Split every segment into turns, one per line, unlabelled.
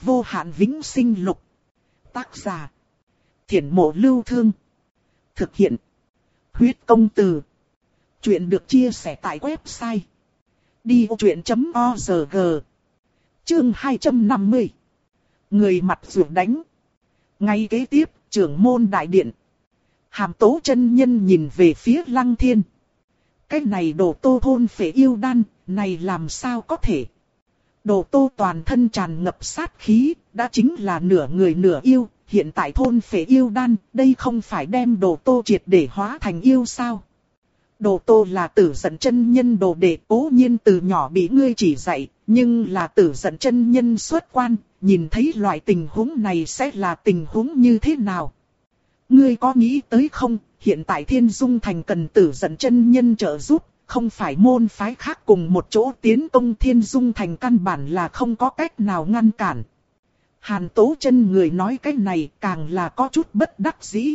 Vô hạn vĩnh sinh lục. Tác giả. Thiển mộ lưu thương. Thực hiện. Huyết công từ. Chuyện được chia sẻ tại website. Đi vô chuyện.org Chương 250 Người mặt ruột đánh. Ngay kế tiếp, trưởng môn đại điện. Hàm tố chân nhân nhìn về phía lăng thiên. Cái này đồ tô thôn phệ yêu đan, này làm sao có thể. Đồ tô toàn thân tràn ngập sát khí, đã chính là nửa người nửa yêu, hiện tại thôn phệ yêu đan, đây không phải đem đồ tô triệt để hóa thành yêu sao. Đồ tô là tử dẫn chân nhân đồ đệ cố nhiên từ nhỏ bị ngươi chỉ dạy, nhưng là tử dẫn chân nhân xuất quan, nhìn thấy loại tình huống này sẽ là tình huống như thế nào. Ngươi có nghĩ tới không, hiện tại thiên dung thành cần tử dẫn chân nhân trợ giúp, không phải môn phái khác cùng một chỗ tiến công thiên dung thành căn bản là không có cách nào ngăn cản. Hàn tố chân người nói cái này càng là có chút bất đắc dĩ.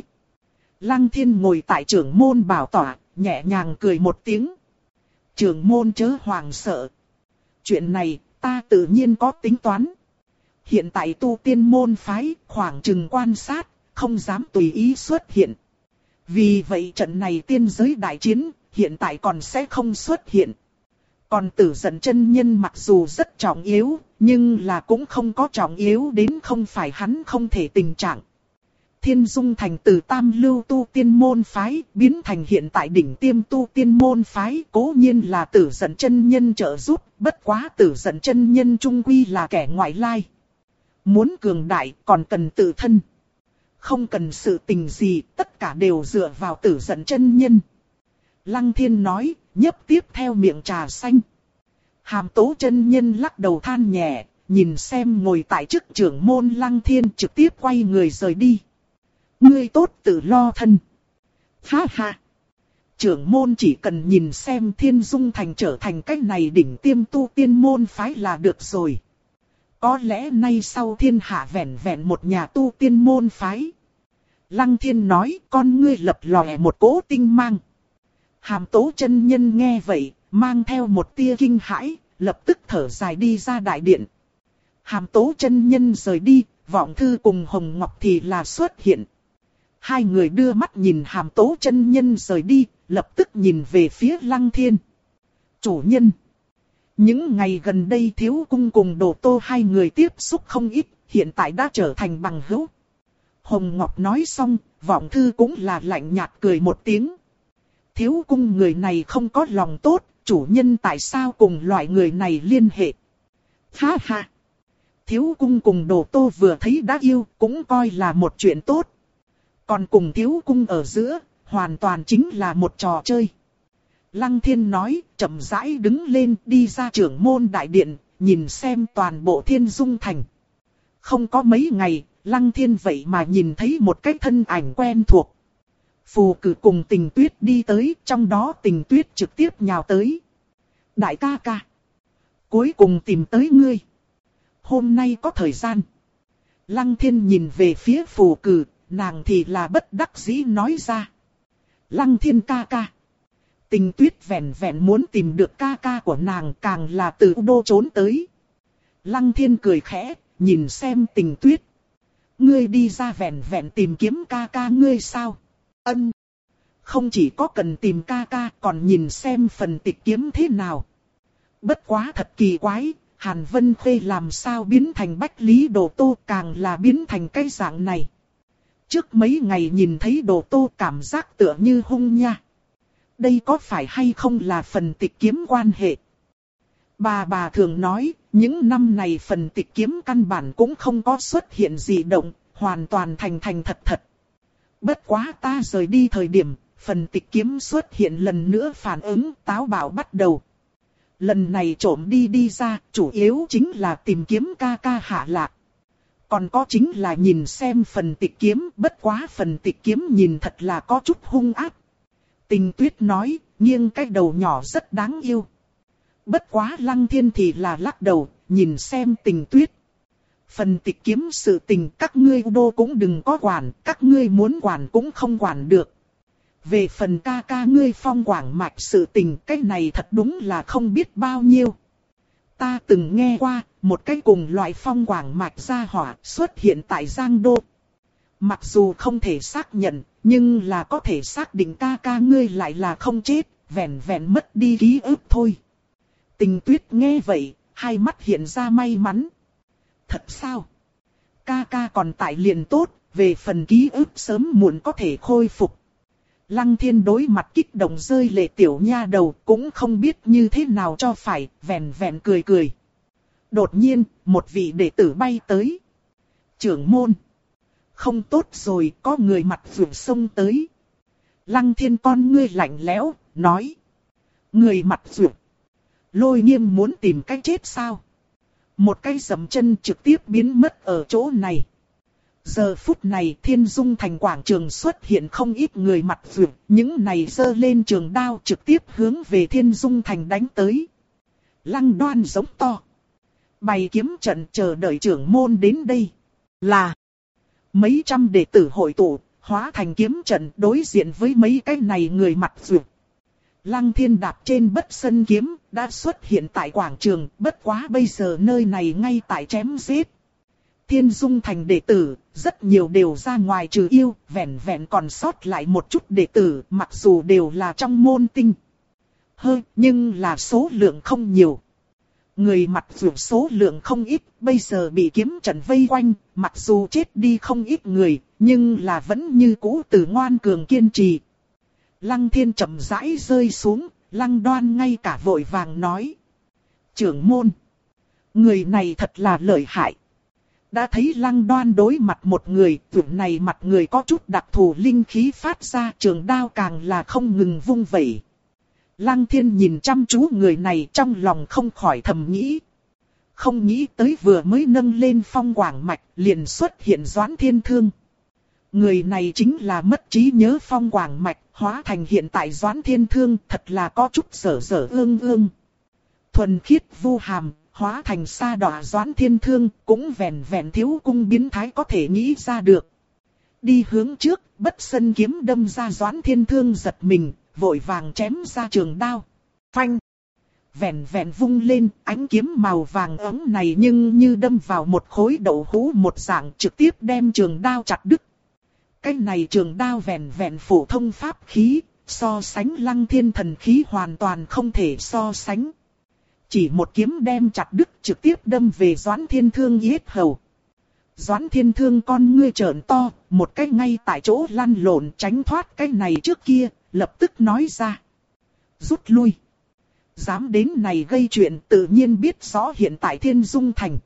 Lăng thiên ngồi tại trưởng môn bảo tỏa, nhẹ nhàng cười một tiếng. Trưởng môn chớ hoàng sợ. Chuyện này, ta tự nhiên có tính toán. Hiện tại tu tiên môn phái, khoảng chừng quan sát, không dám tùy ý xuất hiện. Vì vậy trận này tiên giới đại chiến, hiện tại còn sẽ không xuất hiện. Còn tử giận chân nhân mặc dù rất trọng yếu, nhưng là cũng không có trọng yếu đến không phải hắn không thể tình trạng. Thiên Dung thành từ tam lưu tu tiên môn phái, biến thành hiện tại đỉnh tiêm tu tiên môn phái, cố nhiên là tử giận chân nhân trợ giúp, bất quá tử giận chân nhân trung quy là kẻ ngoại lai. Muốn cường đại còn cần tự thân. Không cần sự tình gì, tất cả đều dựa vào tử giận chân nhân. Lăng thiên nói, nhấp tiếp theo miệng trà xanh. Hàm tố chân nhân lắc đầu than nhẹ, nhìn xem ngồi tại chức trưởng môn lăng thiên trực tiếp quay người rời đi. Ngươi tốt tự lo thân. Ha ha. Trưởng môn chỉ cần nhìn xem thiên dung thành trở thành cách này đỉnh tiêm tu tiên môn phái là được rồi. Có lẽ nay sau thiên hạ vẹn vẹn một nhà tu tiên môn phái. Lăng thiên nói con ngươi lập lòe một cỗ tinh mang. Hàm tố chân nhân nghe vậy, mang theo một tia kinh hãi, lập tức thở dài đi ra đại điện. Hàm tố chân nhân rời đi, vọng thư cùng Hồng Ngọc thì là xuất hiện. Hai người đưa mắt nhìn hàm tố chân nhân rời đi, lập tức nhìn về phía lăng thiên. Chủ nhân. Những ngày gần đây thiếu cung cùng đồ tô hai người tiếp xúc không ít, hiện tại đã trở thành bằng hữu. Hồng Ngọc nói xong, vọng thư cũng là lạnh nhạt cười một tiếng. Thiếu cung người này không có lòng tốt, chủ nhân tại sao cùng loại người này liên hệ. Ha ha! Thiếu cung cùng đồ tô vừa thấy đã yêu, cũng coi là một chuyện tốt. Còn cùng thiếu cung ở giữa, hoàn toàn chính là một trò chơi. Lăng thiên nói, chậm rãi đứng lên đi ra trưởng môn đại điện, nhìn xem toàn bộ thiên dung thành. Không có mấy ngày, lăng thiên vậy mà nhìn thấy một cái thân ảnh quen thuộc. Phù cử cùng tình tuyết đi tới, trong đó tình tuyết trực tiếp nhào tới. Đại ca ca. Cuối cùng tìm tới ngươi. Hôm nay có thời gian. Lăng thiên nhìn về phía phù cử, nàng thì là bất đắc dĩ nói ra. Lăng thiên ca ca. Tình tuyết vẹn vẹn muốn tìm được ca ca của nàng càng là từ đô trốn tới. Lăng thiên cười khẽ, nhìn xem tình tuyết. Ngươi đi ra vẹn vẹn tìm kiếm ca ca ngươi sao? Ân. Không chỉ có cần tìm ca ca còn nhìn xem phần tịch kiếm thế nào. Bất quá thật kỳ quái, Hàn Vân Khê làm sao biến thành bách lý đồ tô càng là biến thành cái dạng này. Trước mấy ngày nhìn thấy đồ tô cảm giác tựa như hung nha. Đây có phải hay không là phần tịch kiếm quan hệ? Bà bà thường nói, những năm này phần tịch kiếm căn bản cũng không có xuất hiện gì động, hoàn toàn thành thành thật thật. Bất quá ta rời đi thời điểm, phần tịch kiếm xuất hiện lần nữa phản ứng táo bạo bắt đầu. Lần này trộm đi đi ra, chủ yếu chính là tìm kiếm ca ca hạ lạc. Còn có chính là nhìn xem phần tịch kiếm, bất quá phần tịch kiếm nhìn thật là có chút hung ác. Tình tuyết nói, nghiêng cái đầu nhỏ rất đáng yêu. Bất quá lăng thiên thì là lắc đầu, nhìn xem tình tuyết. Phần tịch kiếm sự tình các ngươi đô cũng đừng có quản, các ngươi muốn quản cũng không quản được. Về phần ca ca ngươi phong quảng mạch sự tình cái này thật đúng là không biết bao nhiêu. Ta từng nghe qua, một cái cùng loại phong quảng mạch gia hỏa xuất hiện tại Giang Đô. Mặc dù không thể xác nhận, nhưng là có thể xác định ca ca ngươi lại là không chết, vẹn vẹn mất đi ký ức thôi. Tình tuyết nghe vậy, hai mắt hiện ra may mắn. Thật sao? Ca ca còn tại liền tốt, về phần ký ức sớm muộn có thể khôi phục. Lăng thiên đối mặt kích động rơi lệ tiểu nha đầu cũng không biết như thế nào cho phải, vẹn vẹn cười cười. Đột nhiên, một vị đệ tử bay tới. Trưởng môn. Không tốt rồi, có người mặt vượt sông tới. Lăng thiên con ngươi lạnh lẽo, nói. Người mặt vượt. Lôi nghiêm muốn tìm cách chết sao? Một cái dầm chân trực tiếp biến mất ở chỗ này. Giờ phút này thiên dung thành quảng trường xuất hiện không ít người mặt vượt, những này dơ lên trường đao trực tiếp hướng về thiên dung thành đánh tới. Lăng đoan giống to. Bày kiếm trận chờ đợi trưởng môn đến đây. Là mấy trăm đệ tử hội tụ, hóa thành kiếm trận đối diện với mấy cái này người mặt vượt. Lăng thiên đạp trên bất sân kiếm, đã xuất hiện tại quảng trường, bất quá bây giờ nơi này ngay tại chém giết. Thiên dung thành đệ tử, rất nhiều đều ra ngoài trừ yêu, vẹn vẹn còn sót lại một chút đệ tử, mặc dù đều là trong môn tinh. Hơi, nhưng là số lượng không nhiều. Người mặt dù số lượng không ít, bây giờ bị kiếm trận vây quanh, mặc dù chết đi không ít người, nhưng là vẫn như cũ từ ngoan cường kiên trì. Lăng thiên chậm rãi rơi xuống, lăng đoan ngay cả vội vàng nói. Trưởng môn, người này thật là lợi hại. Đã thấy lăng đoan đối mặt một người, tưởng này mặt người có chút đặc thù linh khí phát ra trường đao càng là không ngừng vung vẩy. Lăng thiên nhìn chăm chú người này trong lòng không khỏi thầm nghĩ. Không nghĩ tới vừa mới nâng lên phong quảng mạch liền xuất hiện doãn thiên thương. Người này chính là mất trí nhớ phong quảng mạch, hóa thành hiện tại doãn thiên thương thật là có chút sở sở ương ương. Thuần khiết vu hàm, hóa thành sa đỏ doãn thiên thương, cũng vẹn vẹn thiếu cung biến thái có thể nghĩ ra được. Đi hướng trước, bất sân kiếm đâm ra doãn thiên thương giật mình, vội vàng chém ra trường đao. Phanh! Vẹn vẹn vung lên, ánh kiếm màu vàng ấm này nhưng như đâm vào một khối đậu hũ một dạng trực tiếp đem trường đao chặt đứt. Cái này trường đao vẹn vẹn phổ thông pháp khí, so sánh lăng thiên thần khí hoàn toàn không thể so sánh. Chỉ một kiếm đem chặt đứt trực tiếp đâm về Doãn Thiên Thương yết hầu. Doãn Thiên Thương con ngươi trợn to, một cái ngay tại chỗ lăn lộn tránh thoát cái này trước kia, lập tức nói ra. Rút lui. Dám đến này gây chuyện tự nhiên biết rõ hiện tại Thiên Dung Thành.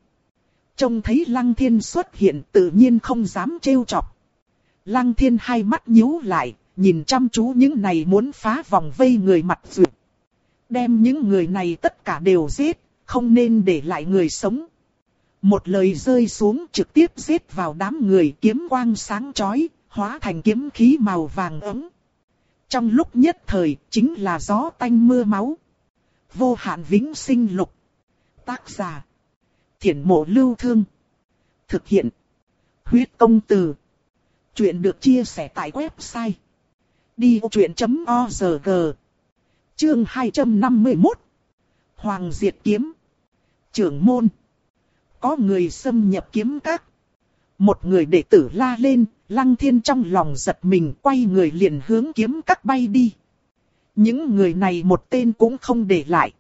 Trông thấy Lăng Thiên xuất hiện tự nhiên không dám trêu chọc. Lăng Thiên hai mắt nhíu lại, nhìn chăm chú những này muốn phá vòng vây người mặt duyệt. Đem những người này tất cả đều giết, không nên để lại người sống. Một lời rơi xuống trực tiếp giết vào đám người kiếm quang sáng chói, hóa thành kiếm khí màu vàng ấm. Trong lúc nhất thời, chính là gió tanh mưa máu. Vô hạn vĩnh sinh lục. Tác giả. Thiển mộ lưu thương. Thực hiện. Huyết công từ. Chuyện được chia sẻ tại website. Đi truyện.org Chương 251 Hoàng Diệt Kiếm Trưởng môn Có người xâm nhập kiếm các. Một người đệ tử la lên, lăng thiên trong lòng giật mình quay người liền hướng kiếm các bay đi. Những người này một tên cũng không để lại.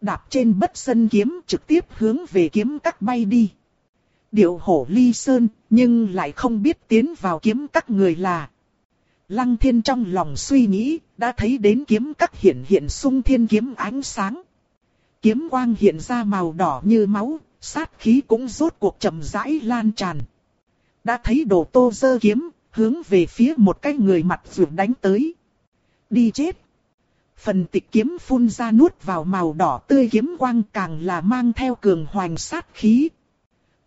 Đạp trên bất sân kiếm trực tiếp hướng về kiếm các bay đi. Điệu hổ ly sơn, nhưng lại không biết tiến vào kiếm các người là. Lăng thiên trong lòng suy nghĩ, đã thấy đến kiếm các hiện hiện sung thiên kiếm ánh sáng. Kiếm quang hiện ra màu đỏ như máu, sát khí cũng rốt cuộc chậm rãi lan tràn. Đã thấy đồ tô dơ kiếm, hướng về phía một cái người mặt vượt đánh tới. Đi chết! Phần tịch kiếm phun ra nuốt vào màu đỏ tươi kiếm quang càng là mang theo cường hoành sát khí.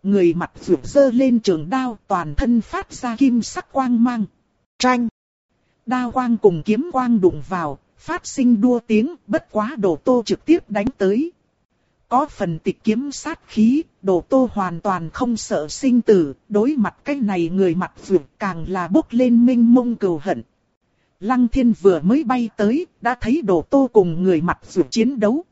Người mặt vượt dơ lên trường đao toàn thân phát ra kim sắc quang mang. Tranh! Đao quang cùng kiếm quang đụng vào, phát sinh đua tiếng, bất quá đồ tô trực tiếp đánh tới. Có phần tịch kiếm sát khí, đồ tô hoàn toàn không sợ sinh tử, đối mặt cái này người mặt vượt càng là bốc lên minh mông cầu hận. Lăng thiên vừa mới bay tới, đã thấy đồ tô cùng người mặt vượt chiến đấu.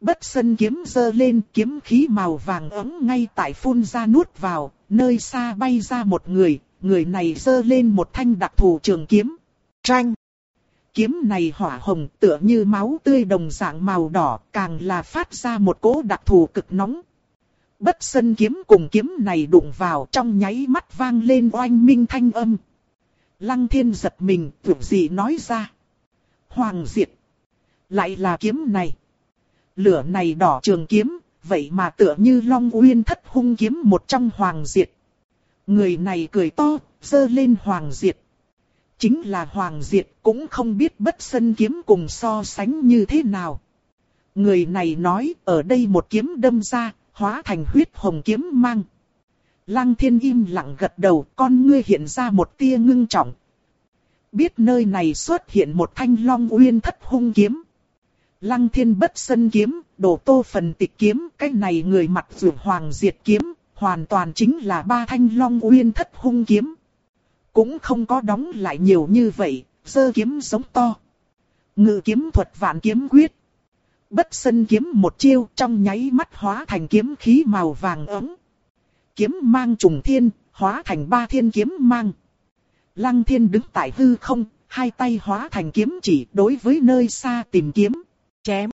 Bất sân kiếm dơ lên kiếm khí màu vàng ấm ngay tại phun ra nuốt vào, nơi xa bay ra một người, người này dơ lên một thanh đặc thù trường kiếm. Tranh! Kiếm này hỏa hồng tựa như máu tươi đồng dạng màu đỏ, càng là phát ra một cỗ đặc thù cực nóng. Bất sân kiếm cùng kiếm này đụng vào trong nháy mắt vang lên oanh minh thanh âm. Lăng thiên giật mình, tưởng gì nói ra. Hoàng diệt. Lại là kiếm này. Lửa này đỏ trường kiếm, vậy mà tựa như long uyên thất hung kiếm một trong hoàng diệt. Người này cười to, dơ lên hoàng diệt. Chính là hoàng diệt cũng không biết bất sân kiếm cùng so sánh như thế nào. Người này nói ở đây một kiếm đâm ra, hóa thành huyết hồng kiếm mang. Lăng thiên im lặng gật đầu, con ngươi hiện ra một tia ngưng trọng. Biết nơi này xuất hiện một thanh long uyên thất hung kiếm. Lăng thiên bất sân kiếm, đổ tô phần tịch kiếm, cái này người mặt rượu hoàng diệt kiếm, hoàn toàn chính là ba thanh long uyên thất hung kiếm. Cũng không có đóng lại nhiều như vậy, dơ kiếm giống to. Ngự kiếm thuật vạn kiếm quyết. Bất sân kiếm một chiêu trong nháy mắt hóa thành kiếm khí màu vàng ấm. Kiếm mang trùng thiên, hóa thành ba thiên kiếm mang. Lăng thiên đứng tại hư không, hai tay hóa thành kiếm chỉ đối với nơi xa tìm kiếm, chém.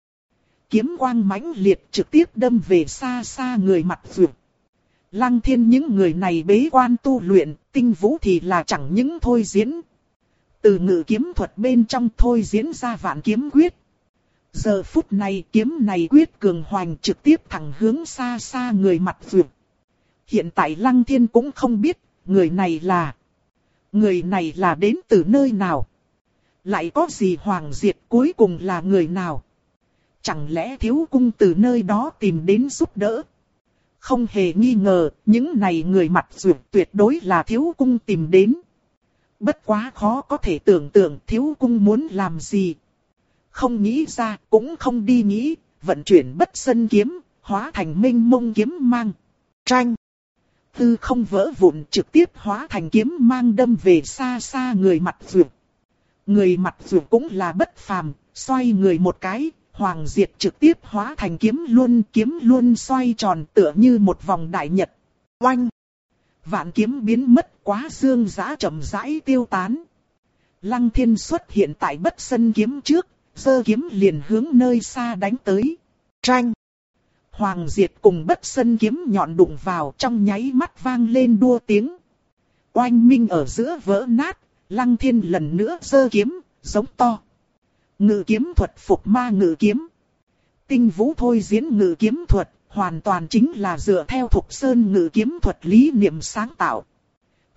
Kiếm quang mãnh liệt trực tiếp đâm về xa xa người mặt vượt. Lăng thiên những người này bế quan tu luyện, tinh vũ thì là chẳng những thôi diễn. Từ ngự kiếm thuật bên trong thôi diễn ra vạn kiếm quyết. Giờ phút này kiếm này quyết cường hoành trực tiếp thẳng hướng xa xa người mặt vượt. Hiện tại Lăng Thiên cũng không biết người này là... Người này là đến từ nơi nào? Lại có gì hoàng diệt cuối cùng là người nào? Chẳng lẽ thiếu cung từ nơi đó tìm đến giúp đỡ? Không hề nghi ngờ, những này người mặt dược tuyệt đối là thiếu cung tìm đến. Bất quá khó có thể tưởng tượng thiếu cung muốn làm gì. Không nghĩ ra, cũng không đi nghĩ, vận chuyển bất sân kiếm, hóa thành minh mông kiếm mang. Tranh. Tư không vỡ vụn trực tiếp hóa thành kiếm mang đâm về xa xa người mặt dược. Người mặt dược cũng là bất phàm, xoay người một cái, Hoàng Diệt trực tiếp hóa thành kiếm luôn, kiếm luôn xoay tròn tựa như một vòng đại nhật. Oanh! Vạn kiếm biến mất quá xương giã chậm rãi tiêu tán. Lăng thiên xuất hiện tại bất sân kiếm trước, giơ kiếm liền hướng nơi xa đánh tới. Tranh! Hoàng Diệt cùng bất sân kiếm nhọn đụng vào trong nháy mắt vang lên đua tiếng. Oanh minh ở giữa vỡ nát, lăng thiên lần nữa giơ kiếm, giống to. Ngự kiếm thuật phục ma ngự kiếm. Tinh vũ thôi diễn ngự kiếm thuật, hoàn toàn chính là dựa theo thục sơn ngự kiếm thuật lý niệm sáng tạo.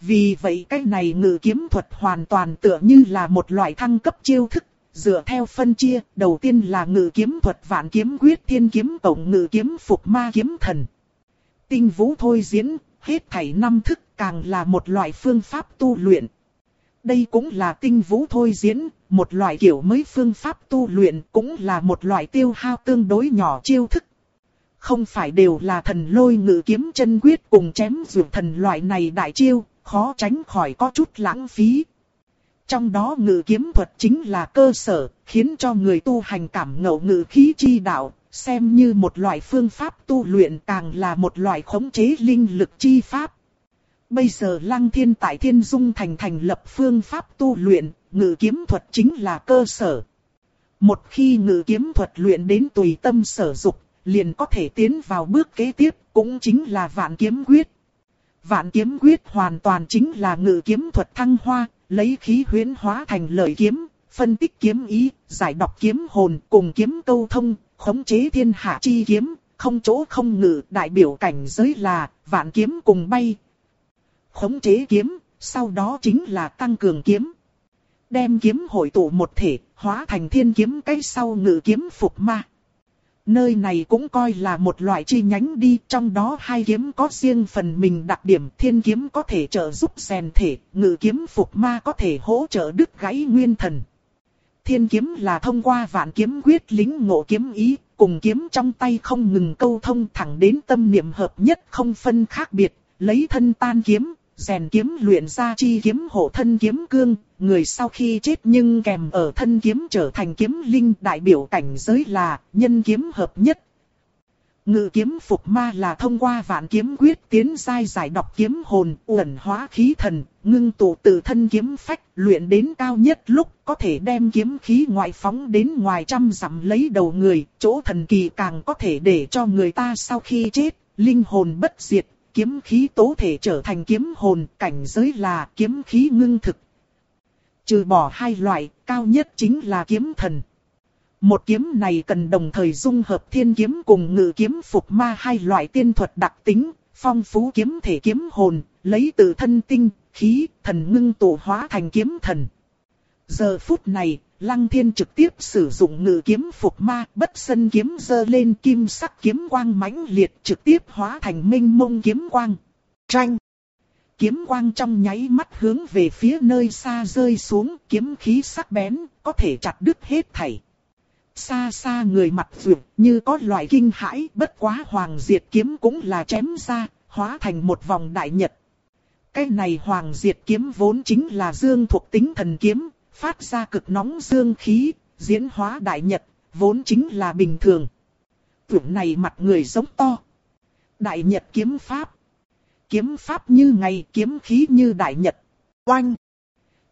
Vì vậy cái này ngự kiếm thuật hoàn toàn tựa như là một loại thăng cấp chiêu thức, dựa theo phân chia, đầu tiên là ngự kiếm thuật vạn kiếm quyết thiên kiếm tổng ngự kiếm phục ma kiếm thần. Tinh vũ thôi diễn, hết thảy năm thức càng là một loại phương pháp tu luyện. Đây cũng là tinh vũ thôi diễn, một loại kiểu mới phương pháp tu luyện cũng là một loại tiêu hao tương đối nhỏ chiêu thức. Không phải đều là thần lôi ngự kiếm chân quyết cùng chém dụng thần loại này đại chiêu, khó tránh khỏi có chút lãng phí. Trong đó ngự kiếm thuật chính là cơ sở, khiến cho người tu hành cảm ngộ ngự khí chi đạo, xem như một loại phương pháp tu luyện càng là một loại khống chế linh lực chi pháp. Bây giờ Lăng Thiên tại Thiên Dung Thành thành lập phương pháp tu luyện, ngự kiếm thuật chính là cơ sở. Một khi ngự kiếm thuật luyện đến tùy tâm sở dục, liền có thể tiến vào bước kế tiếp, cũng chính là vạn kiếm quyết. Vạn kiếm quyết hoàn toàn chính là ngự kiếm thuật thăng hoa, lấy khí huyễn hóa thành lợi kiếm, phân tích kiếm ý, giải đọc kiếm hồn cùng kiếm câu thông, khống chế thiên hạ chi kiếm, không chỗ không ngự, đại biểu cảnh giới là vạn kiếm cùng bay, khống chế kiếm, sau đó chính là tăng cường kiếm. Đem kiếm hội tụ một thể, hóa thành thiên kiếm cái sau ngự kiếm phục ma. Nơi này cũng coi là một loại chi nhánh đi, trong đó hai kiếm có riêng phần mình đặc điểm, thiên kiếm có thể trợ giúp rèn thể, ngự kiếm phục ma có thể hỗ trợ đứt gãy nguyên thần. Thiên kiếm là thông qua vạn kiếm quyết lính ngộ kiếm ý, cùng kiếm trong tay không ngừng câu thông thẳng đến tâm niệm hợp nhất không phân khác biệt, lấy thân tan kiếm, rèn kiếm luyện ra chi kiếm hộ thân kiếm cương, người sau khi chết nhưng kèm ở thân kiếm trở thành kiếm linh đại biểu cảnh giới là nhân kiếm hợp nhất. Ngự kiếm phục ma là thông qua vạn kiếm quyết tiến giai giải đọc kiếm hồn, uẩn hóa khí thần, ngưng tụ tự thân kiếm phách, luyện đến cao nhất lúc có thể đem kiếm khí ngoại phóng đến ngoài trăm dặm lấy đầu người, chỗ thần kỳ càng có thể để cho người ta sau khi chết, linh hồn bất diệt, kiếm khí tố thể trở thành kiếm hồn, cảnh giới là kiếm khí ngưng thực. Trừ bỏ hai loại, cao nhất chính là kiếm thần. Một kiếm này cần đồng thời dung hợp thiên kiếm cùng ngự kiếm phục ma hai loại tiên thuật đặc tính, phong phú kiếm thể kiếm hồn, lấy từ thân tinh, khí, thần ngưng tụ hóa thành kiếm thần. Giờ phút này, Lăng Thiên trực tiếp sử dụng ngự kiếm phục ma, bất sân kiếm dơ lên kim sắc kiếm quang mãnh liệt trực tiếp hóa thành minh mông kiếm quang. Tranh! Kiếm quang trong nháy mắt hướng về phía nơi xa rơi xuống, kiếm khí sắc bén, có thể chặt đứt hết thảy. Xa xa người mặt vượt như có loại kinh hãi, bất quá hoàng diệt kiếm cũng là chém ra, hóa thành một vòng đại nhật. Cái này hoàng diệt kiếm vốn chính là dương thuộc tính thần kiếm, phát ra cực nóng dương khí, diễn hóa đại nhật, vốn chính là bình thường. Tưởng này mặt người giống to. Đại nhật kiếm pháp. Kiếm pháp như ngày, kiếm khí như đại nhật. Oanh!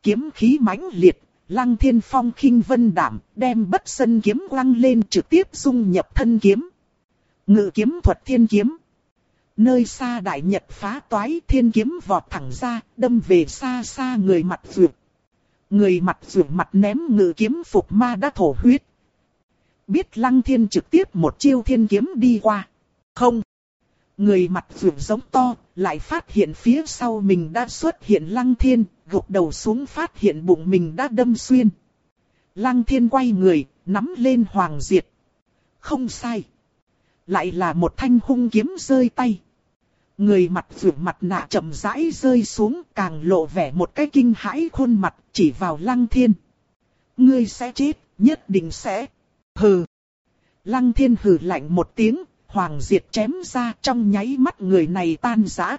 Kiếm khí mãnh liệt, lăng thiên phong khinh vân đảm, đem bất sân kiếm lăng lên trực tiếp dung nhập thân kiếm. Ngự kiếm thuật thiên kiếm. Nơi xa đại nhật phá toái thiên kiếm vọt thẳng ra, đâm về xa xa người mặt vượt. Người mặt rửa mặt ném ngự kiếm phục ma đã thổ huyết. Biết lăng thiên trực tiếp một chiêu thiên kiếm đi qua. Không. Người mặt rửa giống to, lại phát hiện phía sau mình đã xuất hiện lăng thiên, gục đầu xuống phát hiện bụng mình đã đâm xuyên. Lăng thiên quay người, nắm lên hoàng diệt. Không sai. Lại là một thanh hung kiếm rơi tay. Người mặt vượt mặt nạ chậm rãi rơi xuống càng lộ vẻ một cái kinh hãi khuôn mặt chỉ vào lăng thiên. Ngươi sẽ chết, nhất định sẽ. Hừ. Lăng thiên hừ lạnh một tiếng, hoàng diệt chém ra trong nháy mắt người này tan rã.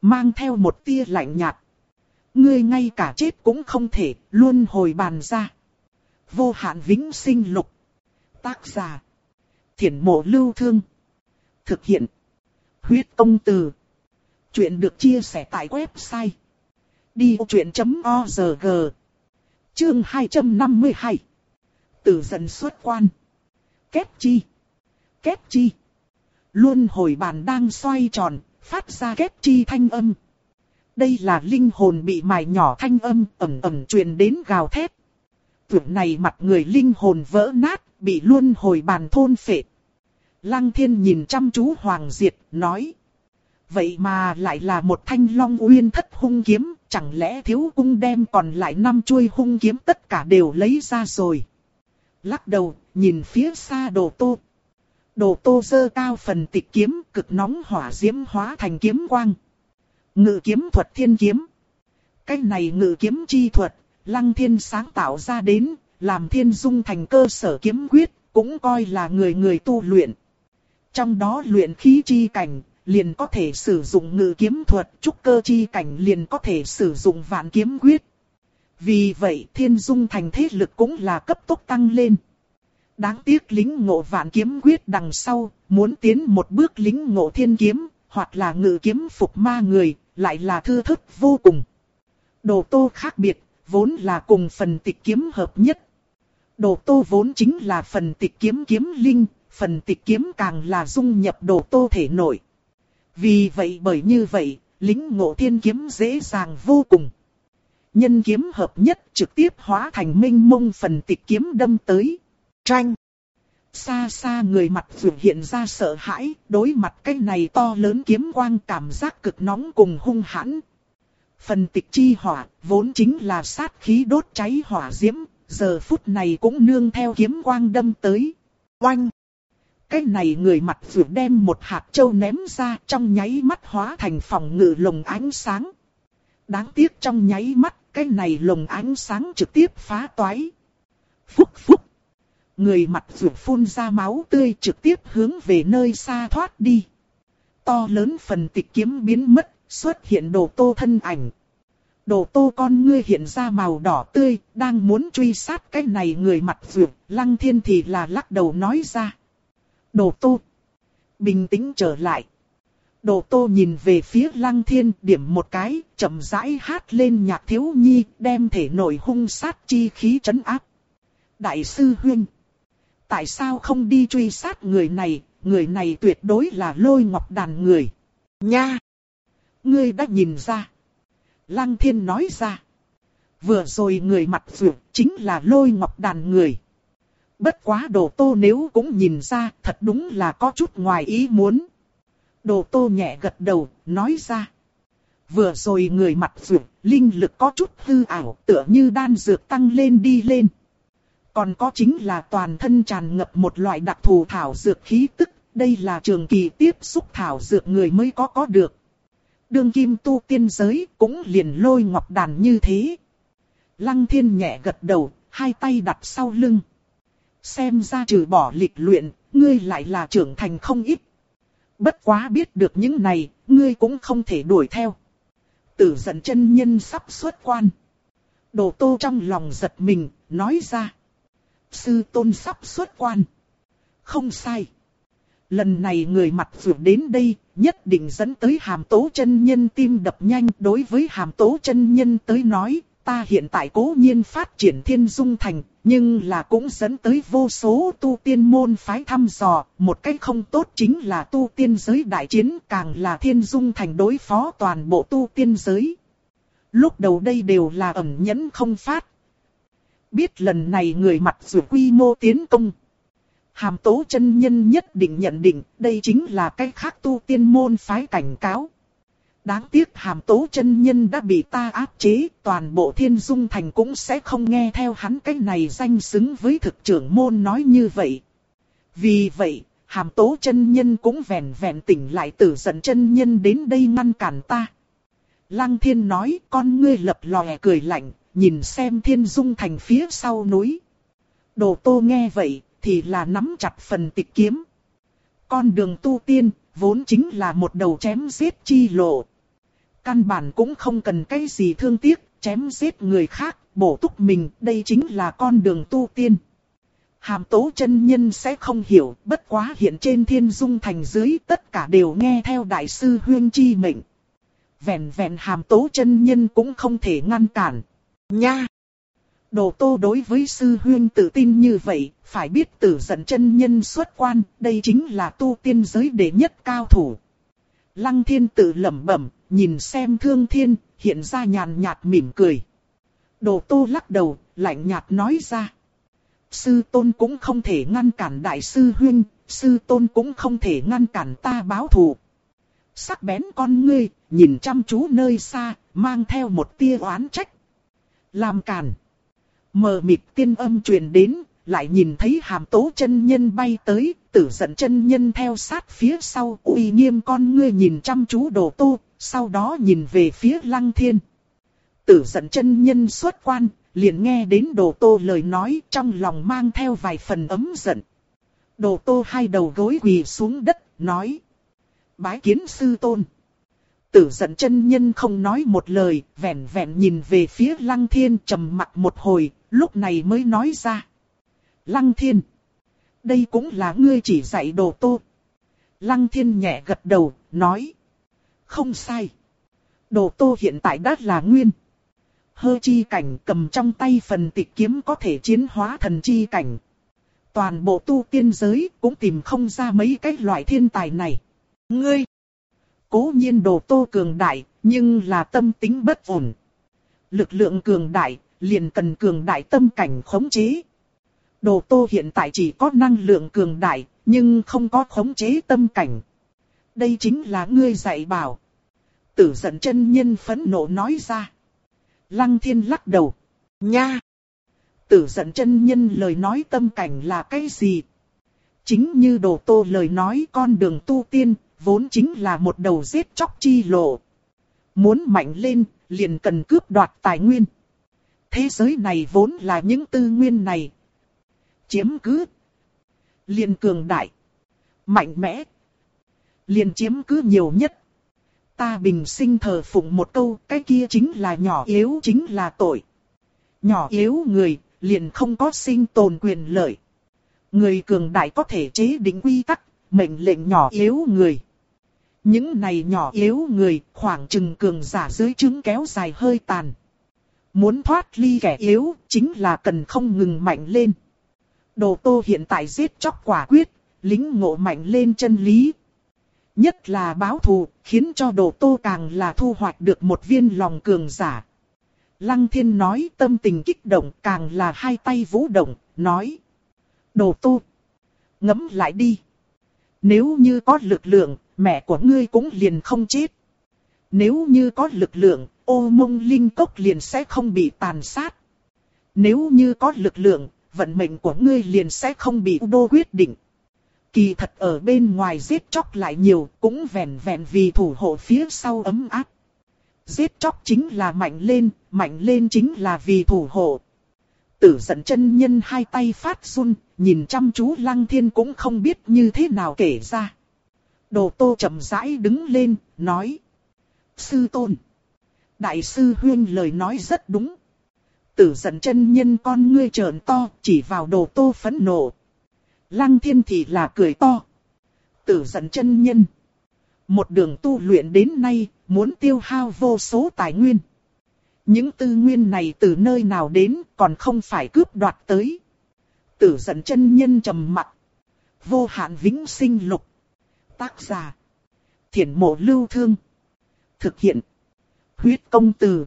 Mang theo một tia lạnh nhạt. Ngươi ngay cả chết cũng không thể, luôn hồi bàn ra. Vô hạn vĩnh sinh lục. Tác giả. Thiển mộ lưu thương. Thực hiện. Huyết công từ. Chuyện được chia sẻ tại website. Đi chuyện.org Chương 252 Tử dần xuất quan. Kép chi. Kép chi. Luôn hồi bàn đang xoay tròn, phát ra kép chi thanh âm. Đây là linh hồn bị mài nhỏ thanh âm ẩm ẩm truyền đến gào thét. Tưởng này mặt người linh hồn vỡ nát, bị luôn hồi bàn thôn phệ. Lăng thiên nhìn chăm chú Hoàng Diệt, nói. Vậy mà lại là một thanh long uyên thất hung kiếm, chẳng lẽ thiếu cung đem còn lại năm chuôi hung kiếm tất cả đều lấy ra rồi. Lắc đầu, nhìn phía xa đồ tô. Đồ tô dơ cao phần tịch kiếm, cực nóng hỏa diễm hóa thành kiếm quang. Ngự kiếm thuật thiên kiếm. Cái này ngự kiếm chi thuật, lăng thiên sáng tạo ra đến, làm thiên dung thành cơ sở kiếm quyết, cũng coi là người người tu luyện. Trong đó luyện khí chi cảnh, liền có thể sử dụng ngự kiếm thuật, trúc cơ chi cảnh liền có thể sử dụng vạn kiếm quyết. Vì vậy thiên dung thành thế lực cũng là cấp tốc tăng lên. Đáng tiếc lính ngộ vạn kiếm quyết đằng sau, muốn tiến một bước lính ngộ thiên kiếm, hoặc là ngự kiếm phục ma người, lại là thư thức vô cùng. Đồ tô khác biệt, vốn là cùng phần tịch kiếm hợp nhất. Đồ tô vốn chính là phần tịch kiếm kiếm linh, phần tịch kiếm càng là dung nhập đồ tô thể nội. Vì vậy bởi như vậy, lính ngộ thiên kiếm dễ dàng vô cùng. Nhân kiếm hợp nhất trực tiếp hóa thành minh mông phần tịch kiếm đâm tới. Tranh. Xa xa người mặt vượt hiện ra sợ hãi, đối mặt cái này to lớn kiếm quang cảm giác cực nóng cùng hung hãn. Phần tịch chi hỏa, vốn chính là sát khí đốt cháy hỏa diễm, giờ phút này cũng nương theo kiếm quang đâm tới. Oanh! Cái này người mặt vừa đem một hạt châu ném ra trong nháy mắt hóa thành phòng ngự lồng ánh sáng. Đáng tiếc trong nháy mắt, cái này lồng ánh sáng trực tiếp phá toái. Phúc phúc! Người mặt vừa phun ra máu tươi trực tiếp hướng về nơi xa thoát đi. To lớn phần tịch kiếm biến mất, xuất hiện đồ tô thân ảnh. Đồ tô con ngươi hiện ra màu đỏ tươi, đang muốn truy sát cái này người mặt vượt, lăng thiên thì là lắc đầu nói ra. Đồ tô, bình tĩnh trở lại. Đồ tô nhìn về phía lăng thiên điểm một cái, chậm rãi hát lên nhạc thiếu nhi, đem thể nội hung sát chi khí trấn áp. Đại sư Huynh, tại sao không đi truy sát người này, người này tuyệt đối là lôi ngọc đàn người. Nha! Ngươi đã nhìn ra. Lăng thiên nói ra. Vừa rồi người mặt vượt chính là lôi ngọc đàn người. Bất quá đồ tô nếu cũng nhìn ra thật đúng là có chút ngoài ý muốn. Đồ tô nhẹ gật đầu, nói ra. Vừa rồi người mặt vượt, linh lực có chút hư ảo, tựa như đan dược tăng lên đi lên. Còn có chính là toàn thân tràn ngập một loại đặc thù thảo dược khí tức, đây là trường kỳ tiếp xúc thảo dược người mới có có được. đường kim tu tiên giới cũng liền lôi ngọc đàn như thế. Lăng thiên nhẹ gật đầu, hai tay đặt sau lưng. Xem ra trừ bỏ lịch luyện, ngươi lại là trưởng thành không ít. Bất quá biết được những này, ngươi cũng không thể đuổi theo. Tử giận chân nhân sắp xuất quan. Đồ tô trong lòng giật mình, nói ra. Sư tôn sắp xuất quan. Không sai. Lần này người mặt vượt đến đây, nhất định dẫn tới hàm tố chân nhân tim đập nhanh. Đối với hàm tố chân nhân tới nói, ta hiện tại cố nhiên phát triển thiên dung thành, nhưng là cũng dẫn tới vô số tu tiên môn phái thăm dò. Một cách không tốt chính là tu tiên giới đại chiến càng là thiên dung thành đối phó toàn bộ tu tiên giới. Lúc đầu đây đều là ẩn nhẫn không phát. Biết lần này người mặt dù quy mô tiến công. Hàm tố chân nhân nhất định nhận định đây chính là cách khác tu tiên môn phái cảnh cáo. Đáng tiếc hàm tố chân nhân đã bị ta áp chế, toàn bộ thiên dung thành cũng sẽ không nghe theo hắn cái này danh xứng với thực trưởng môn nói như vậy. Vì vậy, hàm tố chân nhân cũng vẹn vẹn tỉnh lại tử giận chân nhân đến đây ngăn cản ta. Lăng thiên nói con ngươi lập lòe cười lạnh, nhìn xem thiên dung thành phía sau núi. Đồ tô nghe vậy, thì là nắm chặt phần tịch kiếm. Con đường tu tiên, vốn chính là một đầu chém giết chi lộ. Căn bản cũng không cần cái gì thương tiếc, chém giết người khác, bổ túc mình, đây chính là con đường tu tiên. Hàm tố chân nhân sẽ không hiểu, bất quá hiện trên thiên dung thành dưới tất cả đều nghe theo đại sư huyên chi mệnh. Vẹn vẹn hàm tố chân nhân cũng không thể ngăn cản. Nha! Đồ tô đối với sư huyên tự tin như vậy, phải biết tử dẫn chân nhân xuất quan, đây chính là tu tiên giới đệ nhất cao thủ. Lăng thiên tự lẩm bẩm, nhìn xem thương thiên, hiện ra nhàn nhạt mỉm cười. Đồ tô lắc đầu, lạnh nhạt nói ra. Sư tôn cũng không thể ngăn cản đại sư huynh sư tôn cũng không thể ngăn cản ta báo thù. Sắc bén con ngươi, nhìn chăm chú nơi xa, mang theo một tia oán trách. Làm cản. Mờ mịt tiên âm truyền đến, lại nhìn thấy hàm tố chân nhân bay tới, tử giận chân nhân theo sát phía sau, uy nghiêm con ngươi nhìn chăm chú đồ tô, sau đó nhìn về phía lăng thiên. Tử giận chân nhân xuất quan, liền nghe đến đồ tô lời nói trong lòng mang theo vài phần ấm giận. Đồ tô hai đầu gối quỳ xuống đất, nói. Bái kiến sư tôn. Tử giận chân nhân không nói một lời, vẻn vẹn nhìn về phía lăng thiên trầm mặt một hồi, lúc này mới nói ra. Lăng thiên. Đây cũng là ngươi chỉ dạy đồ tô. Lăng thiên nhẹ gật đầu, nói. Không sai. Đồ tô hiện tại đã là nguyên. Hơ chi cảnh cầm trong tay phần tịch kiếm có thể chiến hóa thần chi cảnh. Toàn bộ tu tiên giới cũng tìm không ra mấy cái loại thiên tài này. Ngươi. Cố nhiên đồ tô cường đại, nhưng là tâm tính bất ổn. Lực lượng cường đại, liền cần cường đại tâm cảnh khống chế. Đồ tô hiện tại chỉ có năng lượng cường đại, nhưng không có khống chế tâm cảnh. Đây chính là ngươi dạy bảo. Tử giận chân nhân phẫn nộ nói ra. Lăng thiên lắc đầu. Nha! Tử giận chân nhân lời nói tâm cảnh là cái gì? Chính như đồ tô lời nói con đường tu tiên, vốn chính là một đầu giết chóc chi lộ. Muốn mạnh lên, liền cần cướp đoạt tài nguyên. Thế giới này vốn là những tư nguyên này. Chiếm cứ. Liền cường đại. Mạnh mẽ. Liền chiếm cứ nhiều nhất. ta bình sinh thờ phụng một câu, cái kia chính là nhỏ yếu chính là tội. Nhỏ yếu người, liền không có sinh tồn quyền lợi. Người cường đại có thể chế định quy tắc, mệnh lệnh nhỏ yếu người. Những này nhỏ yếu người, khoảng chừng cường giả dưới trứng kéo dài hơi tàn. Muốn thoát ly kẻ yếu, chính là cần không ngừng mạnh lên. Đồ tô hiện tại giết chóc quả quyết, lính ngộ mạnh lên chân lý. Nhất là báo thù, khiến cho đồ tô càng là thu hoạch được một viên lòng cường giả. Lăng thiên nói tâm tình kích động càng là hai tay vũ động, nói. Đồ tô, ngẫm lại đi. Nếu như có lực lượng, mẹ của ngươi cũng liền không chết. Nếu như có lực lượng, ô mông linh cốc liền sẽ không bị tàn sát. Nếu như có lực lượng, vận mệnh của ngươi liền sẽ không bị đô quyết định. Kỳ thật ở bên ngoài giết chóc lại nhiều, cũng vẹn vẹn vì thủ hộ phía sau ấm áp. Giết chóc chính là mạnh lên, mạnh lên chính là vì thủ hộ. Tử giận chân nhân hai tay phát run, nhìn chăm chú lăng thiên cũng không biết như thế nào kể ra. Đồ tô chậm rãi đứng lên, nói. Sư tôn. Đại sư huyên lời nói rất đúng. Tử giận chân nhân con ngươi trợn to, chỉ vào đồ tô phẫn nộ. Lăng thiên thì là cười to. Tử giận chân nhân. Một đường tu luyện đến nay, muốn tiêu hao vô số tài nguyên. Những tư nguyên này từ nơi nào đến còn không phải cướp đoạt tới. Tử giận chân nhân trầm mặt. Vô hạn vĩnh sinh lục. Tác giả. Thiển mộ lưu thương. Thực hiện. Huyết công từ.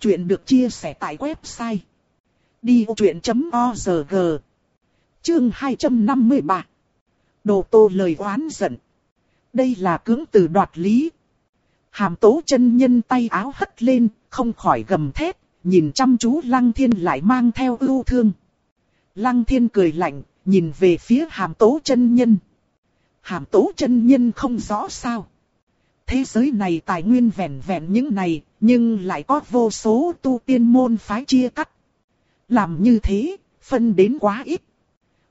Chuyện được chia sẻ tại website. Đi vô chuyện.org Chương 253 Đồ tô lời oán giận. Đây là cưỡng từ đoạt lý. Hàm tố chân nhân tay áo hất lên, không khỏi gầm thét, nhìn chăm chú lăng thiên lại mang theo ưu thương. Lăng thiên cười lạnh, nhìn về phía hàm tố chân nhân. Hàm tố chân nhân không rõ sao. Thế giới này tài nguyên vẹn vẹn những này, nhưng lại có vô số tu tiên môn phái chia cắt. Làm như thế, phân đến quá ít.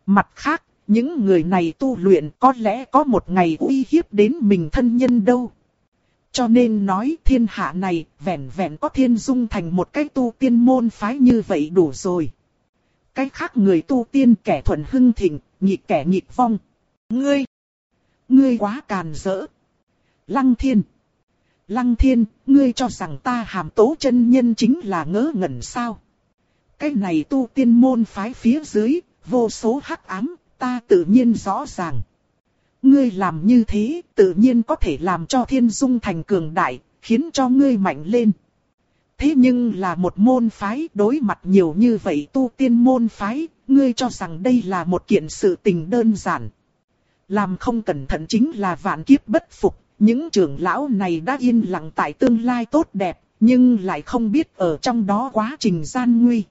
Mặt khác, những người này tu luyện có lẽ có một ngày uy hiếp đến mình thân nhân đâu. Cho nên nói thiên hạ này vẹn vẹn có thiên dung thành một cái tu tiên môn phái như vậy đủ rồi. Cái khác người tu tiên kẻ thuận hưng thịnh, nhị kẻ nhị vong. Ngươi! Ngươi quá càn rỡ. Lăng thiên! Lăng thiên, ngươi cho rằng ta hàm tố chân nhân chính là ngớ ngẩn sao? Cái này tu tiên môn phái phía dưới, vô số hắc ám, ta tự nhiên rõ ràng. Ngươi làm như thế, tự nhiên có thể làm cho thiên dung thành cường đại, khiến cho ngươi mạnh lên. Thế nhưng là một môn phái đối mặt nhiều như vậy tu tiên môn phái, ngươi cho rằng đây là một kiện sự tình đơn giản. Làm không cẩn thận chính là vạn kiếp bất phục, những trưởng lão này đã yên lặng tại tương lai tốt đẹp, nhưng lại không biết ở trong đó quá trình gian nguy.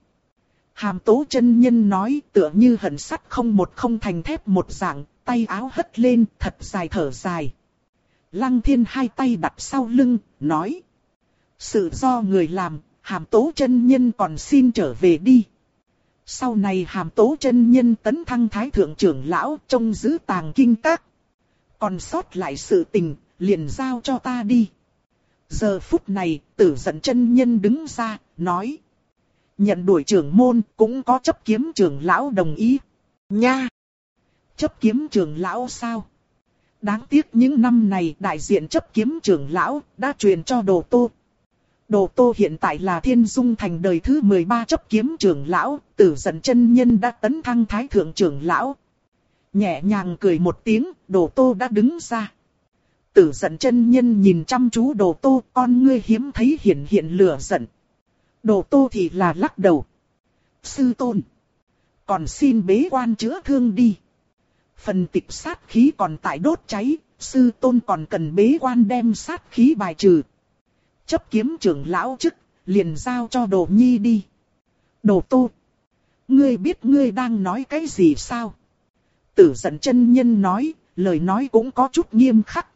Hàm tố chân nhân nói tựa như hận sắt không một không thành thép một dạng, tay áo hất lên thật dài thở dài. Lăng thiên hai tay đặt sau lưng, nói. Sự do người làm, hàm tố chân nhân còn xin trở về đi. Sau này hàm tố chân nhân tấn thăng thái thượng trưởng lão trông giữ tàng kinh các. Còn sót lại sự tình, liền giao cho ta đi. Giờ phút này, tử dẫn chân nhân đứng ra, nói. Nhận đuổi trưởng môn cũng có chấp kiếm trưởng lão đồng ý. Nha! Chấp kiếm trưởng lão sao? Đáng tiếc những năm này đại diện chấp kiếm trưởng lão đã truyền cho đồ tô. Đồ tô hiện tại là thiên dung thành đời thứ 13 chấp kiếm trưởng lão, tử giận chân nhân đã tấn thăng thái thượng trưởng lão. Nhẹ nhàng cười một tiếng, đồ tô đã đứng ra. Tử giận chân nhân nhìn chăm chú đồ tô, con ngươi hiếm thấy hiện hiện lửa giận. Đồ tô thì là lắc đầu. Sư tôn. Còn xin bế quan chữa thương đi. Phần tịch sát khí còn tại đốt cháy, sư tôn còn cần bế quan đem sát khí bài trừ. Chấp kiếm trưởng lão chức, liền giao cho đồ nhi đi. Đồ tô. Ngươi biết ngươi đang nói cái gì sao? Tử giận chân nhân nói, lời nói cũng có chút nghiêm khắc.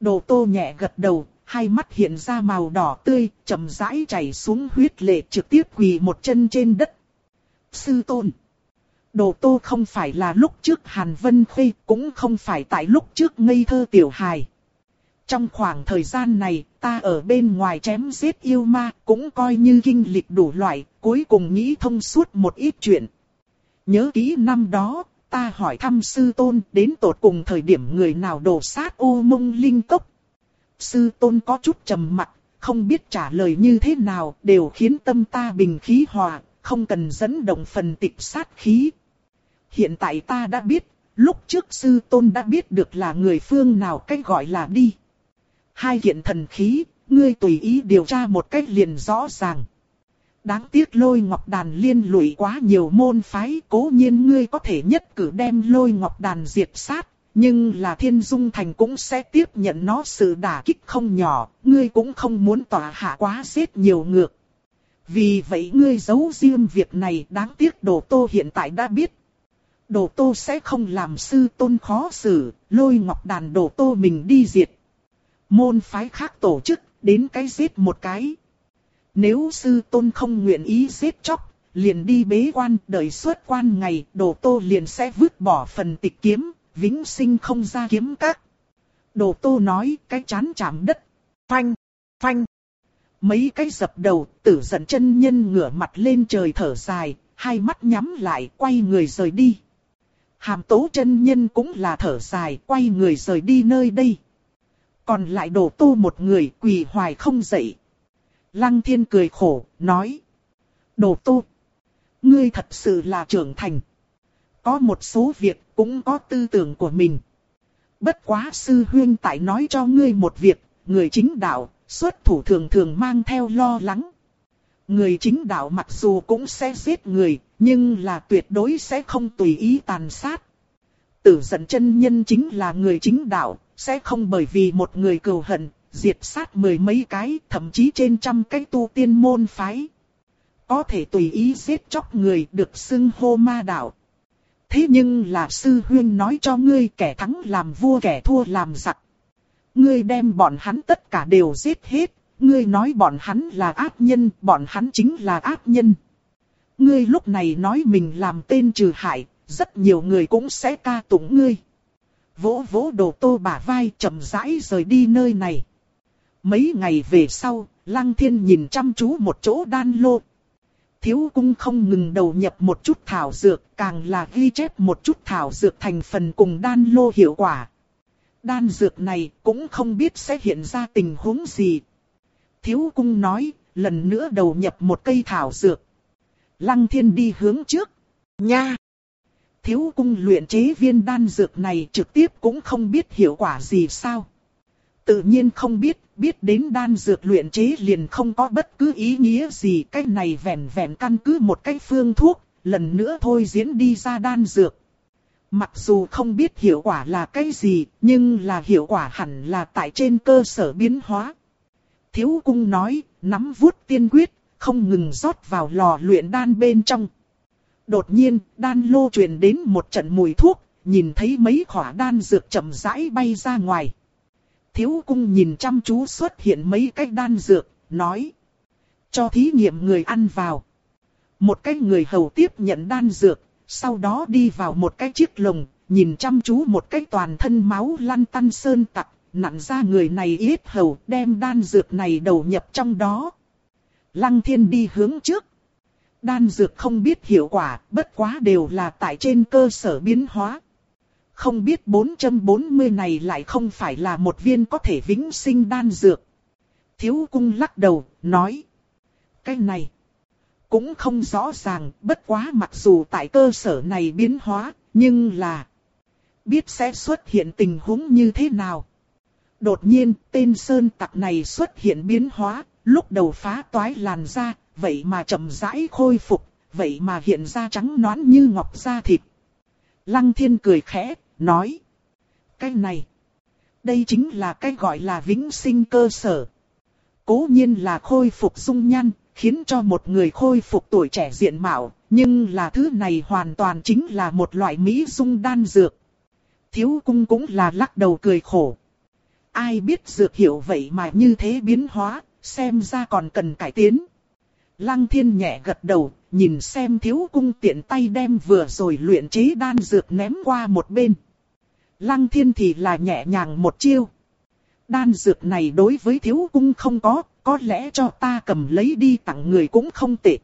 Đồ tô nhẹ gật đầu, hai mắt hiện ra màu đỏ tươi, chậm rãi chảy xuống huyết lệ trực tiếp quỳ một chân trên đất. Sư tôn. Đồ tô không phải là lúc trước Hàn Vân Khê, cũng không phải tại lúc trước ngây thơ tiểu hài. Trong khoảng thời gian này, ta ở bên ngoài chém giết yêu ma, cũng coi như kinh lịch đủ loại, cuối cùng nghĩ thông suốt một ít chuyện. Nhớ kỹ năm đó, ta hỏi thăm sư tôn đến tột cùng thời điểm người nào đổ sát ô mông linh cốc. Sư tôn có chút trầm mặc, không biết trả lời như thế nào, đều khiến tâm ta bình khí hòa, không cần dẫn động phần tịch sát khí. Hiện tại ta đã biết, lúc trước sư tôn đã biết được là người phương nào cách gọi là đi. Hai kiện thần khí, ngươi tùy ý điều tra một cách liền rõ ràng. Đáng tiếc lôi ngọc đàn liên lụy quá nhiều môn phái, cố nhiên ngươi có thể nhất cử đem lôi ngọc đàn diệt sát, nhưng là thiên dung thành cũng sẽ tiếp nhận nó sự đả kích không nhỏ, ngươi cũng không muốn tỏa hạ quá xếp nhiều ngược. Vì vậy ngươi giấu riêng việc này đáng tiếc đồ tô hiện tại đã biết. Đồ tô sẽ không làm sư tôn khó xử, lôi ngọc đàn đồ tô mình đi diệt. Môn phái khác tổ chức, đến cái giết một cái. Nếu sư tôn không nguyện ý giết chóc, liền đi bế quan, đợi xuất quan ngày, đồ tô liền sẽ vứt bỏ phần tịch kiếm, vĩnh sinh không ra kiếm các. Đồ tô nói cái chán chạm đất, phanh, phanh. Mấy cái dập đầu, tử giận chân nhân ngửa mặt lên trời thở dài, hai mắt nhắm lại, quay người rời đi. Hàm tố chân nhân cũng là thở dài, quay người rời đi nơi đây. Còn lại đồ tô một người quỳ hoài không dậy. Lăng thiên cười khổ, nói. Đồ tô. Ngươi thật sự là trưởng thành. Có một số việc cũng có tư tưởng của mình. Bất quá sư huyên tại nói cho ngươi một việc, người chính đạo, xuất thủ thường thường mang theo lo lắng. Người chính đạo mặc dù cũng sẽ giết người, nhưng là tuyệt đối sẽ không tùy ý tàn sát. Tử giận chân nhân chính là người chính đạo, sẽ không bởi vì một người cầu hận, diệt sát mười mấy cái, thậm chí trên trăm cái tu tiên môn phái. Có thể tùy ý giết chóc người được xưng hô ma đạo. Thế nhưng là sư huyên nói cho ngươi kẻ thắng làm vua kẻ thua làm giặc. Ngươi đem bọn hắn tất cả đều giết hết, ngươi nói bọn hắn là ác nhân, bọn hắn chính là ác nhân. Ngươi lúc này nói mình làm tên trừ hại, rất nhiều người cũng sẽ ca tụng ngươi. Vỗ vỗ đồ tô bả vai chậm rãi rời đi nơi này. Mấy ngày về sau, Lăng Thiên nhìn chăm chú một chỗ đan lô. Thiếu cung không ngừng đầu nhập một chút thảo dược, càng là ghi chép một chút thảo dược thành phần cùng đan lô hiệu quả. Đan dược này cũng không biết sẽ hiện ra tình huống gì. Thiếu cung nói, lần nữa đầu nhập một cây thảo dược. Lăng thiên đi hướng trước. Nha! Thiếu cung luyện chế viên đan dược này trực tiếp cũng không biết hiệu quả gì sao. Tự nhiên không biết, biết đến đan dược luyện chế liền không có bất cứ ý nghĩa gì. Cái này vẹn vẹn căn cứ một cái phương thuốc, lần nữa thôi diễn đi ra đan dược. Mặc dù không biết hiệu quả là cái gì, nhưng là hiệu quả hẳn là tại trên cơ sở biến hóa. Thiếu cung nói, nắm vuốt tiên quyết, không ngừng rót vào lò luyện đan bên trong. Đột nhiên, đan lô truyền đến một trận mùi thuốc, nhìn thấy mấy khỏa đan dược chậm rãi bay ra ngoài. Thiếu cung nhìn chăm chú xuất hiện mấy cái đan dược, nói. Cho thí nghiệm người ăn vào. Một cái người hầu tiếp nhận đan dược, sau đó đi vào một cái chiếc lồng, nhìn chăm chú một cái toàn thân máu lăn tăn sơn tặc, nặn ra người này yết hầu, đem đan dược này đầu nhập trong đó. Lăng thiên đi hướng trước. Đan dược không biết hiệu quả, bất quá đều là tại trên cơ sở biến hóa. Không biết 440 này lại không phải là một viên có thể vĩnh sinh đan dược. Thiếu cung lắc đầu, nói. Cái này, cũng không rõ ràng, bất quá mặc dù tại cơ sở này biến hóa, nhưng là biết sẽ xuất hiện tình huống như thế nào. Đột nhiên, tên sơn tặc này xuất hiện biến hóa, lúc đầu phá toái làn da, vậy mà chậm rãi khôi phục, vậy mà hiện ra trắng nõn như ngọc da thịt. Lăng thiên cười khẽ, nói. Cái này, đây chính là cái gọi là vĩnh sinh cơ sở. Cố nhiên là khôi phục dung nhan, khiến cho một người khôi phục tuổi trẻ diện mạo, nhưng là thứ này hoàn toàn chính là một loại mỹ dung đan dược. Thiếu cung cũng là lắc đầu cười khổ. Ai biết dược hiệu vậy mà như thế biến hóa, xem ra còn cần cải tiến. Lăng thiên nhẹ gật đầu, nhìn xem thiếu cung tiện tay đem vừa rồi luyện chế đan dược ném qua một bên. Lăng thiên thì là nhẹ nhàng một chiêu. Đan dược này đối với thiếu cung không có, có lẽ cho ta cầm lấy đi tặng người cũng không tệ.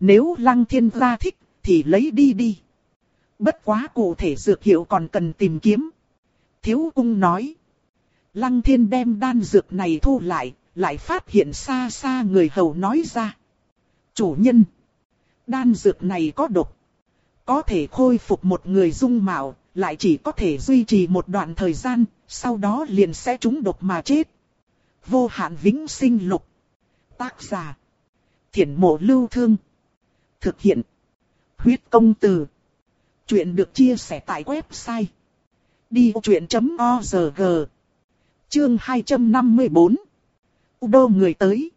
Nếu lăng thiên gia thích, thì lấy đi đi. Bất quá cụ thể dược hiệu còn cần tìm kiếm. Thiếu cung nói. Lăng thiên đem đan dược này thu lại, lại phát hiện xa xa người hầu nói ra. Chủ nhân. Đan dược này có độc. Có thể khôi phục một người dung mạo, lại chỉ có thể duy trì một đoạn thời gian, sau đó liền sẽ trúng độc mà chết. Vô hạn vĩnh sinh lục. Tác giả. Thiển mộ lưu thương. Thực hiện. Huyết công từ. Chuyện được chia sẻ tại website. Đi chuyện.org Chương 254 Đô người tới.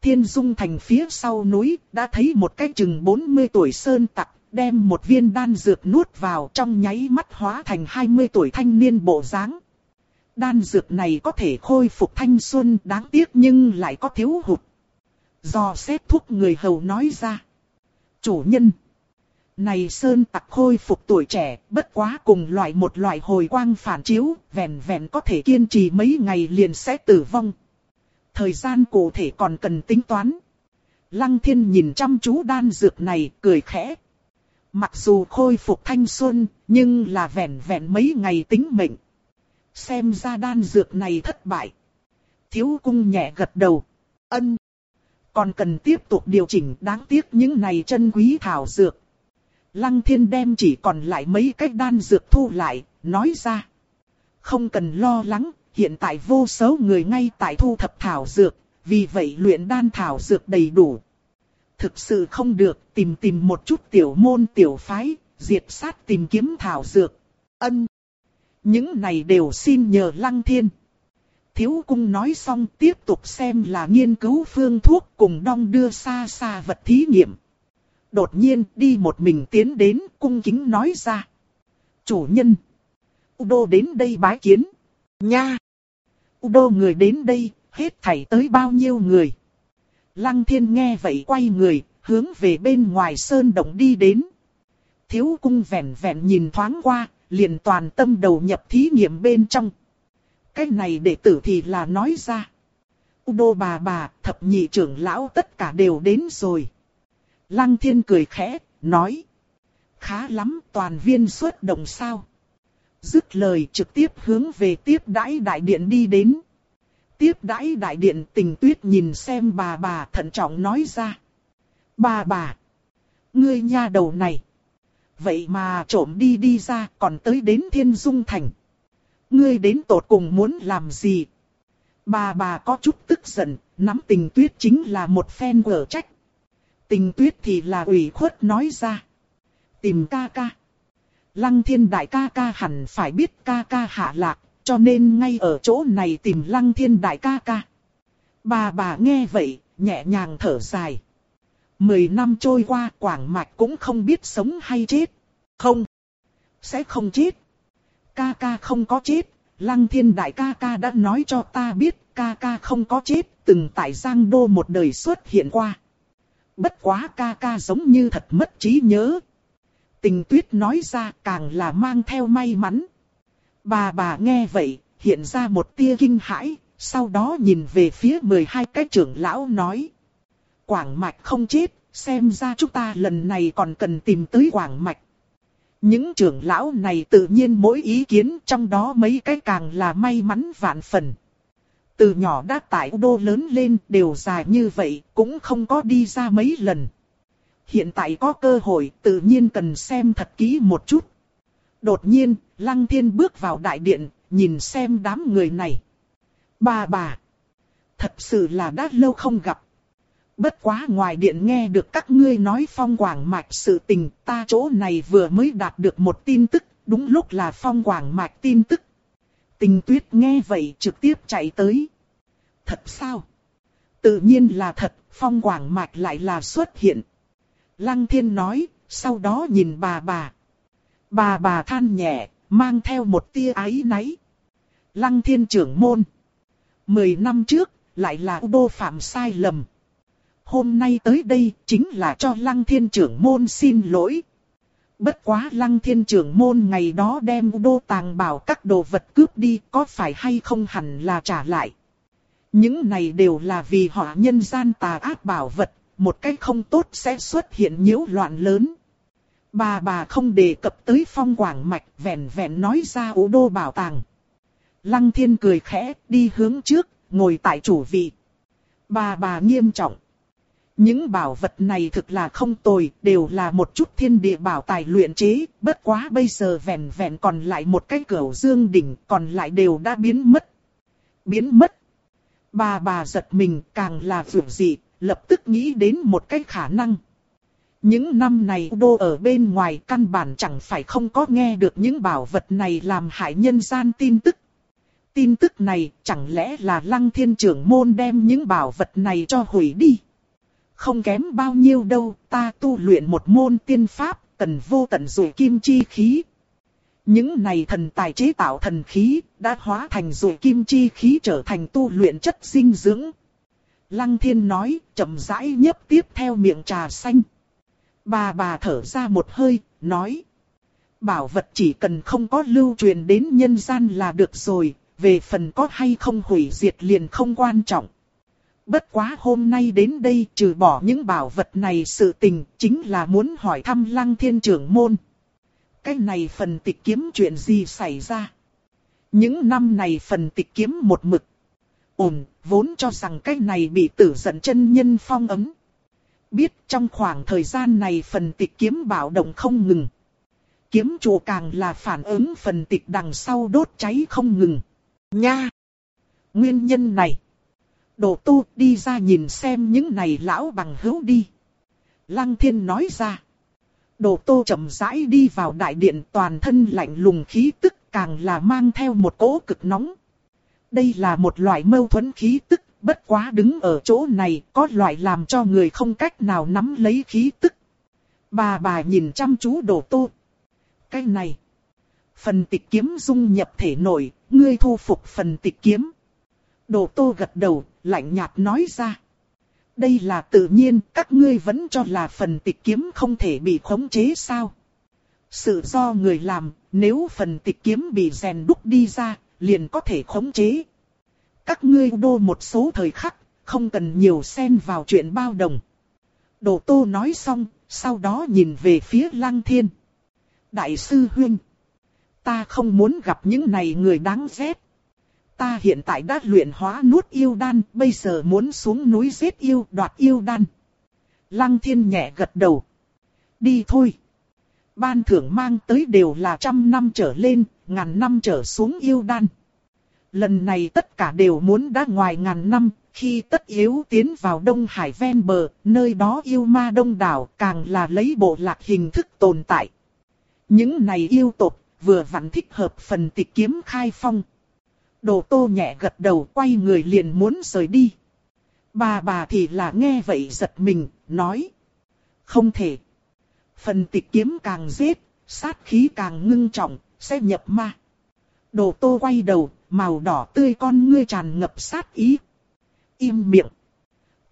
Thiên Dung thành phía sau núi, đã thấy một cái chừng 40 tuổi sơn tặc, đem một viên đan dược nuốt vào trong nháy mắt hóa thành 20 tuổi thanh niên bộ dáng. Đan dược này có thể khôi phục thanh xuân đáng tiếc nhưng lại có thiếu hụt. Do xếp thuốc người hầu nói ra. Chủ nhân. Này sơn tặc khôi phục tuổi trẻ, bất quá cùng loại một loại hồi quang phản chiếu, vẹn vẹn có thể kiên trì mấy ngày liền sẽ tử vong. Thời gian cụ thể còn cần tính toán. Lăng thiên nhìn chăm chú đan dược này, cười khẽ. Mặc dù khôi phục thanh xuân, nhưng là vẹn vẹn mấy ngày tính mệnh. Xem ra đan dược này thất bại. Thiếu cung nhẹ gật đầu. Ân. Còn cần tiếp tục điều chỉnh đáng tiếc những này chân quý thảo dược. Lăng thiên đem chỉ còn lại mấy cách đan dược thu lại, nói ra. Không cần lo lắng, hiện tại vô số người ngay tại thu thập thảo dược, vì vậy luyện đan thảo dược đầy đủ. Thực sự không được, tìm tìm một chút tiểu môn tiểu phái, diệt sát tìm kiếm thảo dược. Ân. Những này đều xin nhờ lăng thiên. Thiếu cung nói xong tiếp tục xem là nghiên cứu phương thuốc cùng đong đưa xa xa vật thí nghiệm. Đột nhiên đi một mình tiến đến cung kính nói ra. Chủ nhân. Udo đến đây bái kiến. Nha. Udo người đến đây, hết thảy tới bao nhiêu người. Lăng thiên nghe vậy quay người, hướng về bên ngoài sơn động đi đến. Thiếu cung vẹn vẹn nhìn thoáng qua, liền toàn tâm đầu nhập thí nghiệm bên trong. Cái này đệ tử thì là nói ra. Udo bà bà, thập nhị trưởng lão tất cả đều đến rồi. Lăng thiên cười khẽ, nói. Khá lắm, toàn viên xuất động sao. Dứt lời trực tiếp hướng về tiếp đãi đại điện đi đến. Tiếp đãi đại điện tình tuyết nhìn xem bà bà thận trọng nói ra. Bà bà, ngươi nha đầu này. Vậy mà trộm đi đi ra còn tới đến thiên dung thành. Ngươi đến tột cùng muốn làm gì? Bà bà có chút tức giận, nắm tình tuyết chính là một phen gở trách. Tình tuyết thì là ủy khuất nói ra. Tìm ca ca. Lăng thiên đại ca ca hẳn phải biết ca ca hạ lạc, cho nên ngay ở chỗ này tìm lăng thiên đại ca ca. Bà bà nghe vậy, nhẹ nhàng thở dài. Mười năm trôi qua Quảng Mạch cũng không biết sống hay chết. Không. Sẽ không chết. Ca ca không có chết. Lăng thiên đại ca ca đã nói cho ta biết ca ca không có chết. Từng tại Giang Đô một đời xuất hiện qua. Bất quá ca ca giống như thật mất trí nhớ. Tình tuyết nói ra càng là mang theo may mắn. Bà bà nghe vậy, hiện ra một tia kinh hãi, sau đó nhìn về phía 12 cái trưởng lão nói. Quảng Mạch không chết, xem ra chúng ta lần này còn cần tìm tới Quảng Mạch. Những trưởng lão này tự nhiên mỗi ý kiến trong đó mấy cái càng là may mắn vạn phần. Từ nhỏ đã tại đô lớn lên đều dài như vậy cũng không có đi ra mấy lần. Hiện tại có cơ hội tự nhiên cần xem thật kỹ một chút. Đột nhiên, Lăng Thiên bước vào đại điện, nhìn xem đám người này. Bà bà, thật sự là đã lâu không gặp. Bất quá ngoài điện nghe được các ngươi nói phong quảng mạch sự tình, ta chỗ này vừa mới đạt được một tin tức, đúng lúc là phong quảng mạch tin tức. Tình tuyết nghe vậy trực tiếp chạy tới. Thật sao? Tự nhiên là thật, phong quảng mạch lại là xuất hiện. Lăng thiên nói, sau đó nhìn bà bà. Bà bà than nhẹ, mang theo một tia ái náy. Lăng thiên trưởng môn. Mười năm trước, lại là đô phạm sai lầm. Hôm nay tới đây chính là cho lăng thiên trưởng môn xin lỗi. Bất quá lăng thiên trưởng môn ngày đó đem đô tàng bảo các đồ vật cướp đi có phải hay không hẳn là trả lại. Những này đều là vì họ nhân gian tà ác bảo vật, một cách không tốt sẽ xuất hiện nhiễu loạn lớn. Bà bà không đề cập tới phong quảng mạch vẹn vẹn nói ra ố đô bảo tàng. Lăng thiên cười khẽ đi hướng trước, ngồi tại chủ vị. Bà bà nghiêm trọng. Những bảo vật này thực là không tồi, đều là một chút thiên địa bảo tài luyện chế, bất quá bây giờ vẹn vẹn còn lại một cái cửa dương đỉnh, còn lại đều đã biến mất. Biến mất. Bà bà giật mình càng là vượt dị, lập tức nghĩ đến một cái khả năng. Những năm này đô ở bên ngoài căn bản chẳng phải không có nghe được những bảo vật này làm hại nhân gian tin tức. Tin tức này chẳng lẽ là lăng thiên trưởng môn đem những bảo vật này cho hủy đi. Không kém bao nhiêu đâu, ta tu luyện một môn tiên pháp, cần vô tận rồi kim chi khí. Những này thần tài chế tạo thần khí, đã hóa thành rồi kim chi khí trở thành tu luyện chất dinh dưỡng. Lăng thiên nói, chậm rãi nhấp tiếp theo miệng trà xanh. Bà bà thở ra một hơi, nói. Bảo vật chỉ cần không có lưu truyền đến nhân gian là được rồi, về phần có hay không hủy diệt liền không quan trọng. Bất quá hôm nay đến đây trừ bỏ những bảo vật này sự tình chính là muốn hỏi thăm lăng thiên trưởng môn. Cái này phần tịch kiếm chuyện gì xảy ra? Những năm này phần tịch kiếm một mực. Ổn, vốn cho rằng cái này bị tử giận chân nhân phong ấm. Biết trong khoảng thời gian này phần tịch kiếm bảo động không ngừng. Kiếm chủ càng là phản ứng phần tịch đằng sau đốt cháy không ngừng. Nha! Nguyên nhân này. Đồ tu đi ra nhìn xem những này lão bằng hữu đi. Lăng thiên nói ra. Đồ tô chậm rãi đi vào đại điện toàn thân lạnh lùng khí tức càng là mang theo một cỗ cực nóng. Đây là một loại mâu thuẫn khí tức, bất quá đứng ở chỗ này có loại làm cho người không cách nào nắm lấy khí tức. Bà bà nhìn chăm chú đồ tô. Cái này. Phần tịch kiếm dung nhập thể nổi, ngươi thu phục phần tịch kiếm. Đồ tô gật đầu, lạnh nhạt nói ra. Đây là tự nhiên, các ngươi vẫn cho là phần tịch kiếm không thể bị khống chế sao. Sự do người làm, nếu phần tịch kiếm bị rèn đúc đi ra, liền có thể khống chế. Các ngươi đô một số thời khắc, không cần nhiều xen vào chuyện bao đồng. Đồ tô nói xong, sau đó nhìn về phía lăng thiên. Đại sư Huynh, ta không muốn gặp những này người đáng ghét. Ta hiện tại đã luyện hóa nuốt yêu đan, bây giờ muốn xuống núi giết yêu đoạt yêu đan. Lăng thiên nhẹ gật đầu. Đi thôi. Ban thưởng mang tới đều là trăm năm trở lên, ngàn năm trở xuống yêu đan. Lần này tất cả đều muốn đã ngoài ngàn năm, khi tất yếu tiến vào Đông Hải ven bờ, nơi đó yêu ma đông đảo càng là lấy bộ lạc hình thức tồn tại. Những này yêu tộc vừa vặn thích hợp phần tịch kiếm khai phong. Đồ tô nhẹ gật đầu quay người liền muốn rời đi. Bà bà thì là nghe vậy giật mình, nói. Không thể. Phần tịch kiếm càng giết, sát khí càng ngưng trọng, sẽ nhập ma. Đồ tô quay đầu, màu đỏ tươi con ngươi tràn ngập sát ý. Im miệng.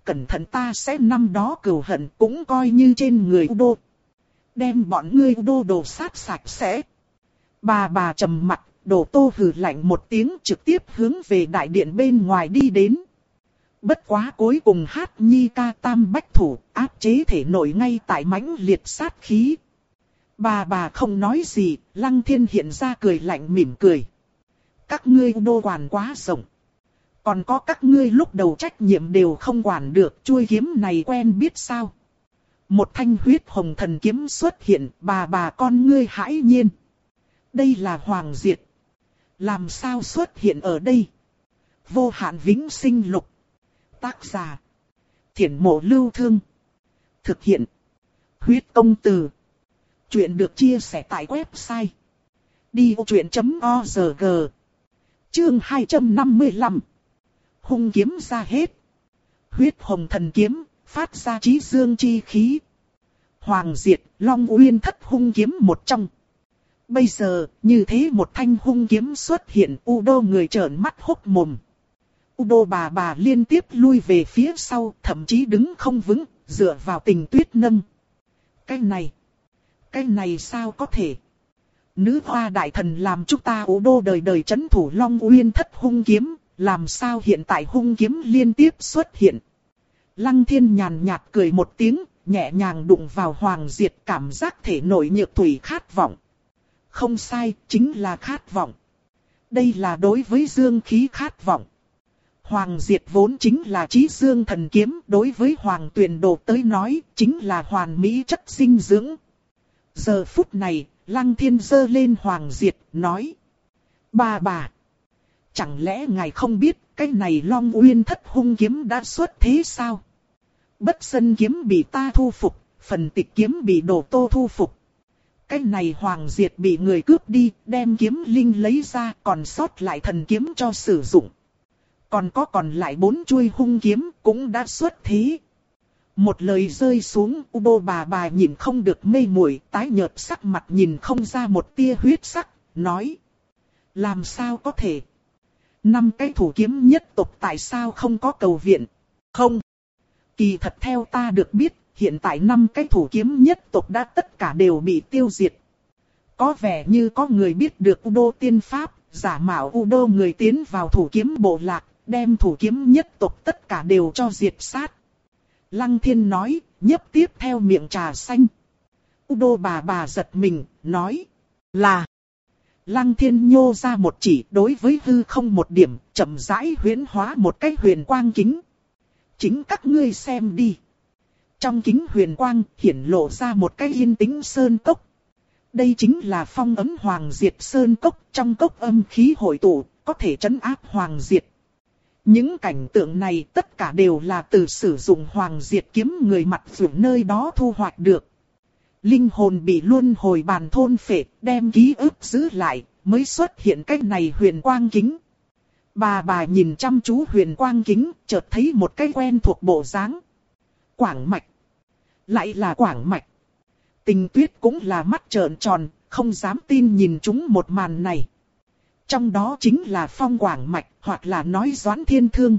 Cẩn thận ta sẽ năm đó cừu hận cũng coi như trên người đô. Đem bọn ngươi đô đồ sát sạch sẽ. Bà bà trầm mặt đồ tô hừ lạnh một tiếng trực tiếp hướng về đại điện bên ngoài đi đến. Bất quá cuối cùng hát nhi ca tam bách thủ áp chế thể nổi ngay tại mãnh liệt sát khí. Bà bà không nói gì, lăng thiên hiện ra cười lạnh mỉm cười. Các ngươi đô quản quá rộng. Còn có các ngươi lúc đầu trách nhiệm đều không quản được, chuôi kiếm này quen biết sao. Một thanh huyết hồng thần kiếm xuất hiện, bà bà con ngươi hãi nhiên. Đây là Hoàng Diệt. Làm sao xuất hiện ở đây? Vô hạn vĩnh sinh lục. Tác giả. Thiển mộ lưu thương. Thực hiện. Huyết công từ. Chuyện được chia sẻ tại website. Đi vô chuyện.org Chương 255 Hung kiếm ra hết. Huyết hồng thần kiếm, phát ra trí dương chi khí. Hoàng diệt, long uyên thất hung kiếm một trong. Bây giờ, như thế một thanh hung kiếm xuất hiện, U đô người trợn mắt hốc mồm. U đô bà bà liên tiếp lui về phía sau, thậm chí đứng không vững, dựa vào tình tuyết nâng. Cái này, Cái này sao có thể? Nữ hoa đại thần làm chúng ta ủ đô đời đời chấn thủ Long Uyên thất hung kiếm, làm sao hiện tại hung kiếm liên tiếp xuất hiện. Lăng thiên nhàn nhạt cười một tiếng, nhẹ nhàng đụng vào Hoàng Diệt cảm giác thể nội nhược thủy khát vọng. Không sai, chính là khát vọng. Đây là đối với dương khí khát vọng. Hoàng Diệt vốn chính là trí dương thần kiếm, đối với Hoàng Tuyền Đồ tới nói, chính là hoàn mỹ chất sinh dưỡng. Giờ phút này, Lăng Thiên dơ lên Hoàng Diệt, nói. Bà bà, chẳng lẽ ngài không biết cái này Long Uyên thất hung kiếm đã xuất thế sao? Bất sân kiếm bị ta thu phục, phần tịch kiếm bị đổ tô thu phục. Cái này Hoàng Diệt bị người cướp đi, đem kiếm linh lấy ra, còn sót lại thần kiếm cho sử dụng. Còn có còn lại bốn chuôi hung kiếm cũng đã xuất thế. Một lời rơi xuống, Ubo bà bà nhìn không được mê muội, tái nhợt sắc mặt nhìn không ra một tia huyết sắc, nói. Làm sao có thể? Năm cái thủ kiếm nhất tộc tại sao không có cầu viện? Không. Kỳ thật theo ta được biết, hiện tại năm cái thủ kiếm nhất tộc đã tất cả đều bị tiêu diệt. Có vẻ như có người biết được Udo tiên pháp, giả mạo Udo người tiến vào thủ kiếm bộ lạc, đem thủ kiếm nhất tộc tất cả đều cho diệt sát. Lăng thiên nói, nhấp tiếp theo miệng trà xanh. Udo bà bà giật mình, nói, là. Lăng thiên nhô ra một chỉ đối với hư không một điểm, chậm rãi huyến hóa một cái huyền quang kính. Chính các ngươi xem đi. Trong kính huyền quang hiển lộ ra một cái yên tĩnh sơn cốc. Đây chính là phong ấm hoàng diệt sơn cốc trong cốc âm khí hội tụ, có thể chấn áp hoàng diệt. Những cảnh tượng này tất cả đều là từ sử dụng hoàng diệt kiếm người mặt vượt nơi đó thu hoạch được. Linh hồn bị luân hồi bàn thôn phệ, đem ký ức giữ lại, mới xuất hiện cách này huyền quang kính. Bà bà nhìn chăm chú huyền quang kính, chợt thấy một cái quen thuộc bộ dáng. Quảng mạch. Lại là quảng mạch. Tình tuyết cũng là mắt trợn tròn, không dám tin nhìn chúng một màn này. Trong đó chính là phong quảng mạch, hoặc là nói doãn thiên thương.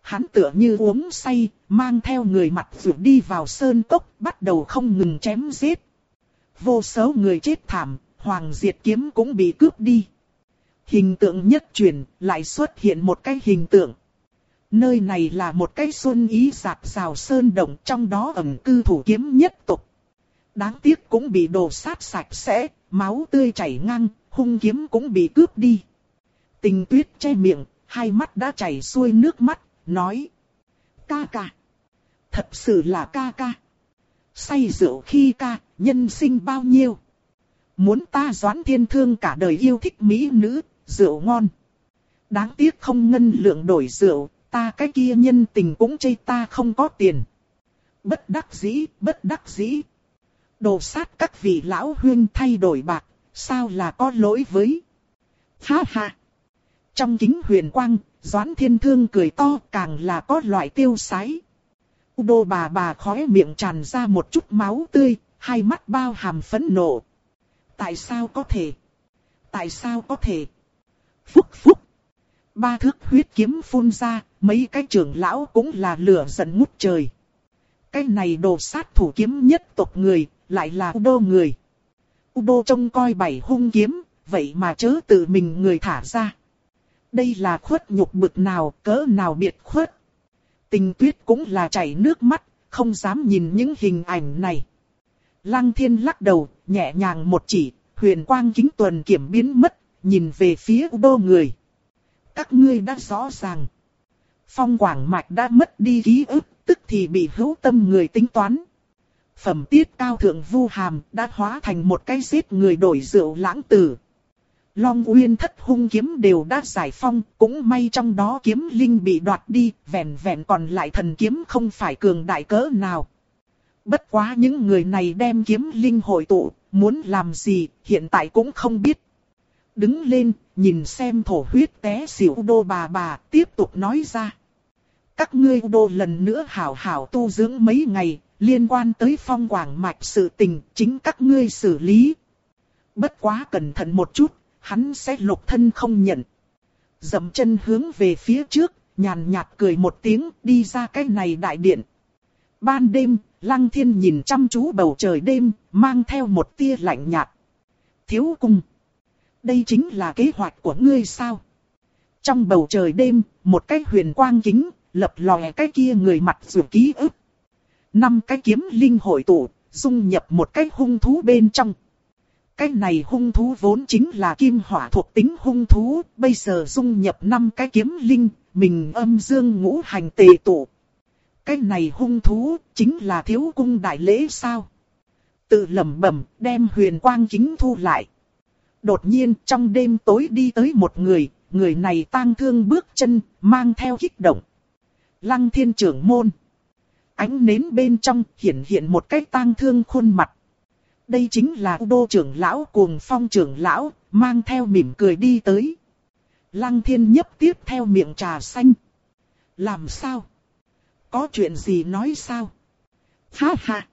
Hắn tựa như uống say, mang theo người mặt vượt đi vào sơn cốc, bắt đầu không ngừng chém giết. Vô số người chết thảm, hoàng diệt kiếm cũng bị cướp đi. Hình tượng nhất truyền, lại xuất hiện một cái hình tượng. Nơi này là một cái xuân ý giạt rào sơn động trong đó ẩn cư thủ kiếm nhất tục. Đáng tiếc cũng bị đồ sát sạch sẽ, máu tươi chảy ngang, hung kiếm cũng bị cướp đi. Tình tuyết che miệng, hai mắt đã chảy xuôi nước mắt, nói. Ca ca. Thật sự là ca ca. Say rượu khi ca, nhân sinh bao nhiêu. Muốn ta doán thiên thương cả đời yêu thích mỹ nữ, rượu ngon. Đáng tiếc không ngân lượng đổi rượu, ta cái kia nhân tình cũng chây ta không có tiền. Bất đắc dĩ, bất đắc dĩ. Đồ sát các vị lão huyên thay đổi bạc, sao là có lỗi với. Ha ha. Trong kính huyền quang, Doãn Thiên Thương cười to càng là có loại tiêu sái. Udo bà bà khóe miệng tràn ra một chút máu tươi, hai mắt bao hàm phẫn nộ. Tại sao có thể? Tại sao có thể? Phúc phúc. Ba thước huyết kiếm phun ra, mấy cái trưởng lão cũng là lửa giận ngút trời. Cái này đồ sát thủ kiếm nhất tộc người, lại là Udo người. Udo trông coi bảy hung kiếm, vậy mà chớ tự mình người thả ra. Đây là khuất nhục bực nào, cỡ nào biệt khuất. Tình tuyết cũng là chảy nước mắt, không dám nhìn những hình ảnh này. Lăng thiên lắc đầu, nhẹ nhàng một chỉ, huyền quang kính tuần kiểm biến mất, nhìn về phía Udo người. Các ngươi đã rõ ràng. Phong quảng mạch đã mất đi ký ức, tức thì bị hữu tâm người tính toán. Phẩm tiết cao thượng vu hàm đã hóa thành một cái giết người đổi rượu lãng tử. Long Uyên thất hung kiếm đều đã giải phong, cũng may trong đó kiếm linh bị đoạt đi, vẹn vẹn còn lại thần kiếm không phải cường đại cỡ nào. Bất quá những người này đem kiếm linh hội tụ, muốn làm gì, hiện tại cũng không biết. Đứng lên, nhìn xem thổ huyết té xỉu đô bà bà, tiếp tục nói ra. Các ngươi đô lần nữa hảo hảo tu dưỡng mấy ngày, liên quan tới phong quảng mạch sự tình, chính các ngươi xử lý. Bất quá cẩn thận một chút, hắn sẽ lục thân không nhận. Dậm chân hướng về phía trước, nhàn nhạt cười một tiếng, đi ra cái này đại điện. Ban đêm, Lăng thiên nhìn chăm chú bầu trời đêm, mang theo một tia lạnh nhạt. Thiếu cung. Đây chính là kế hoạch của ngươi sao? Trong bầu trời đêm, một cái huyền quang kính, lập lòe cái kia người mặt rủ ký ức. Năm cái kiếm linh hội tụ, dung nhập một cái hung thú bên trong. Cái này hung thú vốn chính là kim hỏa thuộc tính hung thú, bây giờ dung nhập năm cái kiếm linh, mình âm dương ngũ hành tề tụ. Cái này hung thú, chính là thiếu cung đại lễ sao? Tự lẩm bẩm, đem huyền quang kính thu lại. Đột nhiên trong đêm tối đi tới một người, người này tang thương bước chân, mang theo kích động. Lăng thiên trưởng môn. Ánh nến bên trong hiện hiện một cái tang thương khuôn mặt. Đây chính là đô trưởng lão cuồng phong trưởng lão, mang theo mỉm cười đi tới. Lăng thiên nhấp tiếp theo miệng trà xanh. Làm sao? Có chuyện gì nói sao? Ha ha!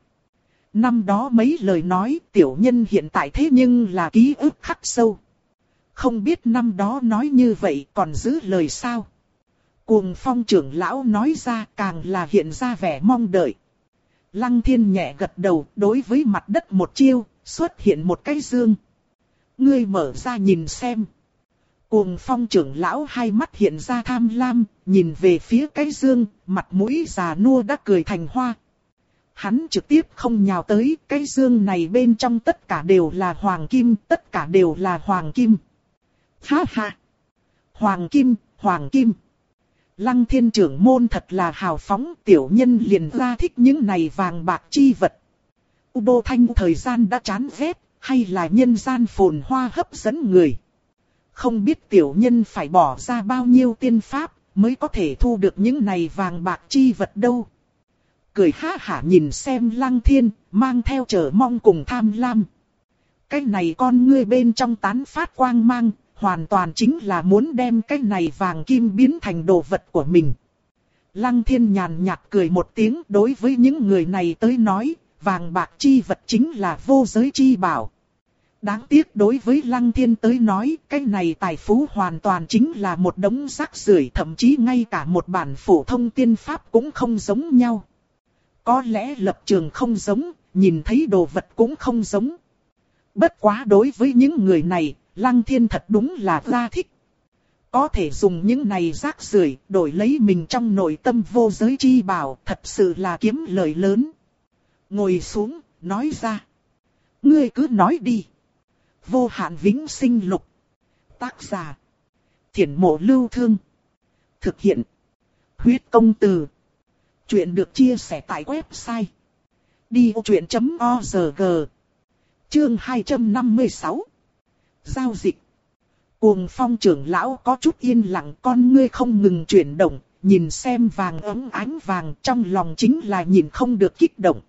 Năm đó mấy lời nói tiểu nhân hiện tại thế nhưng là ký ức khắc sâu. Không biết năm đó nói như vậy còn giữ lời sao? Cuồng phong trưởng lão nói ra càng là hiện ra vẻ mong đợi. Lăng thiên nhẹ gật đầu đối với mặt đất một chiêu, xuất hiện một cái dương. Ngươi mở ra nhìn xem. Cuồng phong trưởng lão hai mắt hiện ra tham lam, nhìn về phía cái dương, mặt mũi già nua đã cười thành hoa. Hắn trực tiếp không nhào tới, cái dương này bên trong tất cả đều là hoàng kim, tất cả đều là hoàng kim. Ha ha! Hoàng kim, hoàng kim! Lăng thiên trưởng môn thật là hào phóng, tiểu nhân liền ra thích những này vàng bạc chi vật. U Đô thanh thời gian đã chán ghét, hay là nhân gian phồn hoa hấp dẫn người. Không biết tiểu nhân phải bỏ ra bao nhiêu tiên pháp, mới có thể thu được những này vàng bạc chi vật đâu. Cười ha hả nhìn xem lăng thiên, mang theo chờ mong cùng tham lam. Cái này con ngươi bên trong tán phát quang mang, hoàn toàn chính là muốn đem cái này vàng kim biến thành đồ vật của mình. Lăng thiên nhàn nhạt cười một tiếng đối với những người này tới nói, vàng bạc chi vật chính là vô giới chi bảo. Đáng tiếc đối với Lăng Thiên tới nói, cái này tài phú hoàn toàn chính là một đống rác rưởi thậm chí ngay cả một bản phổ thông tiên pháp cũng không giống nhau. Có lẽ lập trường không giống, nhìn thấy đồ vật cũng không giống. Bất quá đối với những người này, Lăng Thiên thật đúng là ra thích. Có thể dùng những này rác rưởi đổi lấy mình trong nội tâm vô giới chi bảo, thật sự là kiếm lời lớn. Ngồi xuống, nói ra. Ngươi cứ nói đi. Vô hạn vĩnh sinh lục. Tác giả. Thiển mộ lưu thương. Thực hiện. Huyết công từ. Chuyện được chia sẻ tại website. Đi vô chuyện.org Chương 256 Giao dịch Cuồng phong trưởng lão có chút yên lặng con ngươi không ngừng chuyển động, nhìn xem vàng ấm ánh vàng trong lòng chính là nhìn không được kích động.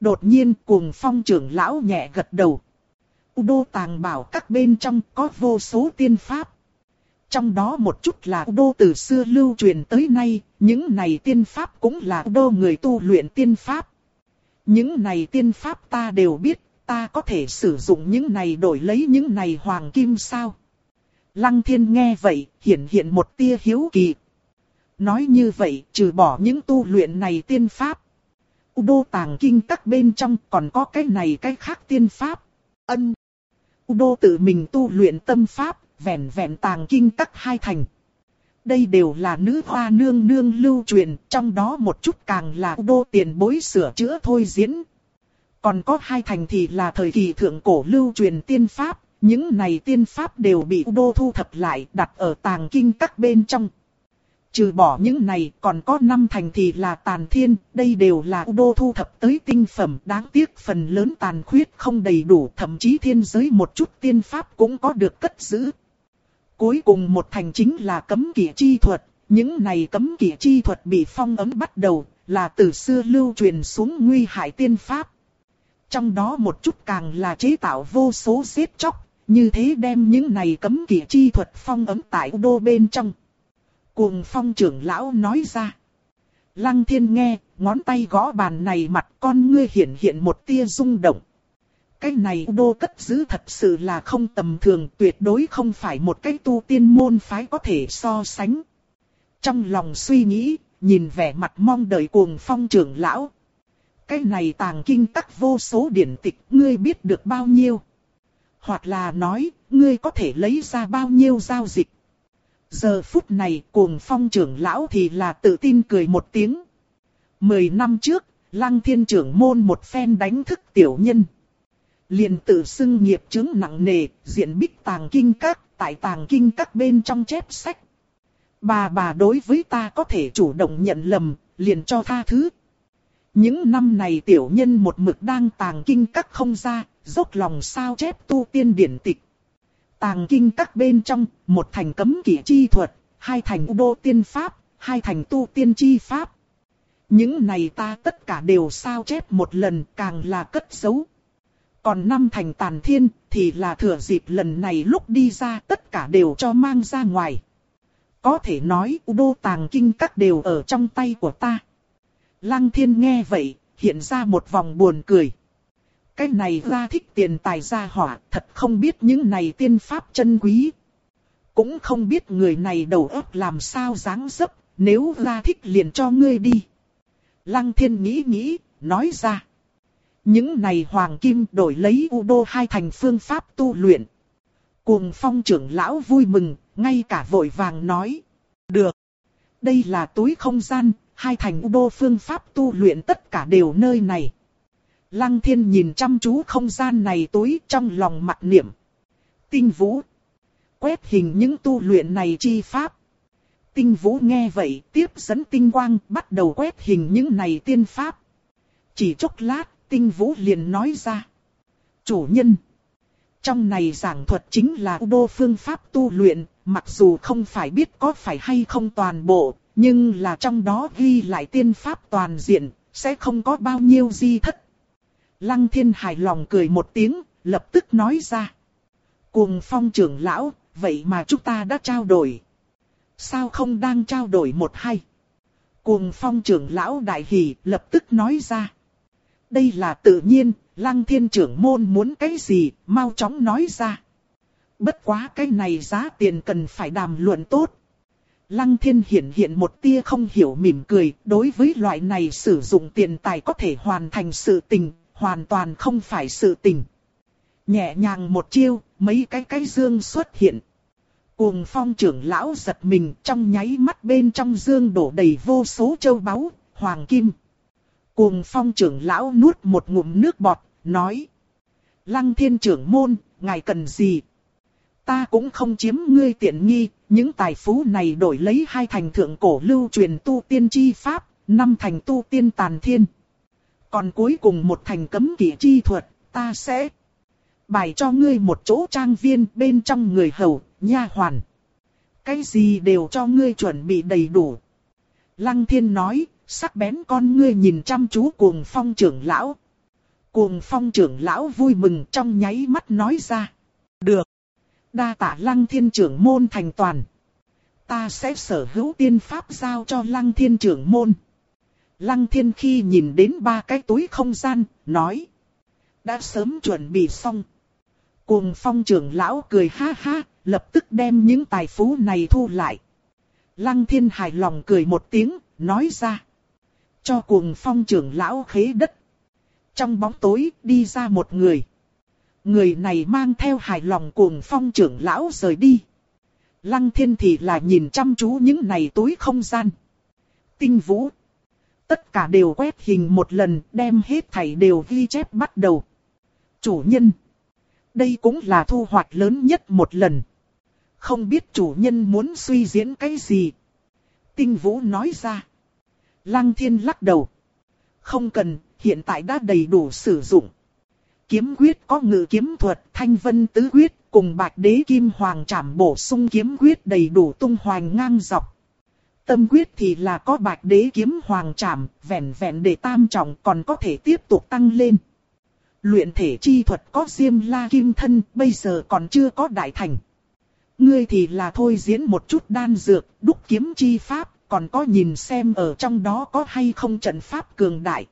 Đột nhiên cuồng phong trưởng lão nhẹ gật đầu. U đô tàng bảo các bên trong có vô số tiên pháp. Trong đó một chút là u đô từ xưa lưu truyền tới nay, những này tiên pháp cũng là u đô người tu luyện tiên pháp. Những này tiên pháp ta đều biết, ta có thể sử dụng những này đổi lấy những này hoàng kim sao? Lăng thiên nghe vậy, hiện hiện một tia hiếu kỳ. Nói như vậy, trừ bỏ những tu luyện này tiên pháp. u đô tàng kinh các bên trong còn có cái này cái khác tiên pháp. Ân. u đô tự mình tu luyện tâm pháp, vẹn vẹn tàng kinh các hai thành. Đây đều là nữ hoa nương nương lưu truyền, trong đó một chút càng là u đô tiền bối sửa chữa thôi diễn. Còn có hai thành thì là thời kỳ thượng cổ lưu truyền tiên pháp, những này tiên pháp đều bị Udo thu thập lại đặt ở tàng kinh các bên trong. Trừ bỏ những này còn có năm thành thì là tàn thiên, đây đều là Udo thu thập tới tinh phẩm đáng tiếc phần lớn tàn khuyết không đầy đủ thậm chí thiên giới một chút tiên pháp cũng có được cất giữ. Cuối cùng một thành chính là cấm kỵ chi thuật, những này cấm kỵ chi thuật bị phong ấm bắt đầu là từ xưa lưu truyền xuống nguy hại tiên pháp. Trong đó một chút càng là chế tạo vô số xếp chóc, như thế đem những này cấm kỵ chi thuật phong ấm tại đô bên trong. Cuồng phong trưởng lão nói ra. Lăng thiên nghe, ngón tay gõ bàn này mặt con ngươi hiện hiện một tia rung động. Cái này đô cất giữ thật sự là không tầm thường, tuyệt đối không phải một cái tu tiên môn phái có thể so sánh. Trong lòng suy nghĩ, nhìn vẻ mặt mong đợi cuồng phong trưởng lão cái này tàng kinh các vô số điển tịch, ngươi biết được bao nhiêu? Hoặc là nói, ngươi có thể lấy ra bao nhiêu giao dịch? Giờ phút này, cuồng phong trưởng lão thì là tự tin cười một tiếng. Mười năm trước, lăng thiên trưởng môn một phen đánh thức tiểu nhân. liền tự xưng nghiệp chứng nặng nề, diện bích tàng kinh các, tại tàng kinh các bên trong chép sách. Bà bà đối với ta có thể chủ động nhận lầm, liền cho tha thứ. Những năm này tiểu nhân một mực đang tàng kinh các không ra, dốc lòng sao chép tu tiên điển tịch. Tàng kinh các bên trong, một thành cấm kỵ chi thuật, hai thành đô tiên pháp, hai thành tu tiên chi pháp. Những này ta tất cả đều sao chép một lần càng là cất giấu. Còn năm thành tàn thiên thì là thừa dịp lần này lúc đi ra tất cả đều cho mang ra ngoài. Có thể nói đô tàng kinh các đều ở trong tay của ta. Lăng thiên nghe vậy, hiện ra một vòng buồn cười. Cái này ra thích tiền tài gia hỏa, thật không biết những này tiên pháp chân quý. Cũng không biết người này đầu óc làm sao dáng dấp, nếu ra thích liền cho ngươi đi. Lăng thiên nghĩ nghĩ, nói ra. Những này hoàng kim đổi lấy u đô hai thành phương pháp tu luyện. Cuồng phong trưởng lão vui mừng, ngay cả vội vàng nói. Được. Đây là túi không gian, hai thành u đô phương pháp tu luyện tất cả đều nơi này. Lăng thiên nhìn chăm chú không gian này túi trong lòng mặc niệm. Tinh vũ. Quét hình những tu luyện này chi pháp. Tinh vũ nghe vậy tiếp dẫn tinh quang bắt đầu quét hình những này tiên pháp. Chỉ chốc lát tinh vũ liền nói ra. Chủ nhân. Trong này giảng thuật chính là đô phương pháp tu luyện, mặc dù không phải biết có phải hay không toàn bộ, nhưng là trong đó ghi lại tiên pháp toàn diện, sẽ không có bao nhiêu di thất. Lăng thiên hài lòng cười một tiếng, lập tức nói ra. Cuồng phong trưởng lão, vậy mà chúng ta đã trao đổi. Sao không đang trao đổi một hay? Cuồng phong trưởng lão đại hỷ lập tức nói ra. Đây là tự nhiên, lăng thiên trưởng môn muốn cái gì, mau chóng nói ra. Bất quá cái này giá tiền cần phải đàm luận tốt. Lăng thiên hiện hiện một tia không hiểu mỉm cười, đối với loại này sử dụng tiền tài có thể hoàn thành sự tình, hoàn toàn không phải sự tình. Nhẹ nhàng một chiêu, mấy cái cái dương xuất hiện. Cuồng phong trưởng lão giật mình trong nháy mắt bên trong dương đổ đầy vô số châu báu, hoàng kim. Cuồng phong trưởng lão nuốt một ngụm nước bọt, nói. Lăng thiên trưởng môn, ngài cần gì? Ta cũng không chiếm ngươi tiện nghi, những tài phú này đổi lấy hai thành thượng cổ lưu truyền tu tiên chi pháp, năm thành tu tiên tàn thiên. Còn cuối cùng một thành cấm kỵ chi thuật, ta sẽ bài cho ngươi một chỗ trang viên bên trong người hầu, nha hoàn. Cái gì đều cho ngươi chuẩn bị đầy đủ. Lăng thiên nói, sắc bén con ngươi nhìn chăm chú cuồng phong trưởng lão. Cuồng phong trưởng lão vui mừng trong nháy mắt nói ra. Được. Đa tạ lăng thiên trưởng môn thành toàn. Ta sẽ sở hữu tiên pháp giao cho lăng thiên trưởng môn. Lăng thiên khi nhìn đến ba cái túi không gian, nói. Đã sớm chuẩn bị xong. Cuồng phong trưởng lão cười ha ha, lập tức đem những tài phú này thu lại. Lăng thiên hài lòng cười một tiếng, nói ra. Cho cuồng phong trưởng lão khế đất. Trong bóng tối đi ra một người. Người này mang theo hài lòng cuồng phong trưởng lão rời đi. Lăng thiên thì là nhìn chăm chú những này túi không gian. Tinh vũ. Tất cả đều quét hình một lần, đem hết thảy đều ghi chép bắt đầu. Chủ nhân. Đây cũng là thu hoạch lớn nhất một lần. Không biết chủ nhân muốn suy diễn cái gì. Tinh vũ nói ra. Lăng thiên lắc đầu. Không cần, hiện tại đã đầy đủ sử dụng. Kiếm quyết có ngự kiếm thuật, thanh vân tứ quyết, cùng bạch đế kim hoàng trảm bổ sung kiếm quyết đầy đủ tung hoành ngang dọc. Tâm quyết thì là có bạch đế kiếm hoàng trảm, vẹn vẹn để tam trọng còn có thể tiếp tục tăng lên. Luyện thể chi thuật có diêm la kim thân, bây giờ còn chưa có đại thành. Ngươi thì là thôi diễn một chút đan dược, đúc kiếm chi pháp, còn có nhìn xem ở trong đó có hay không trận pháp cường đại.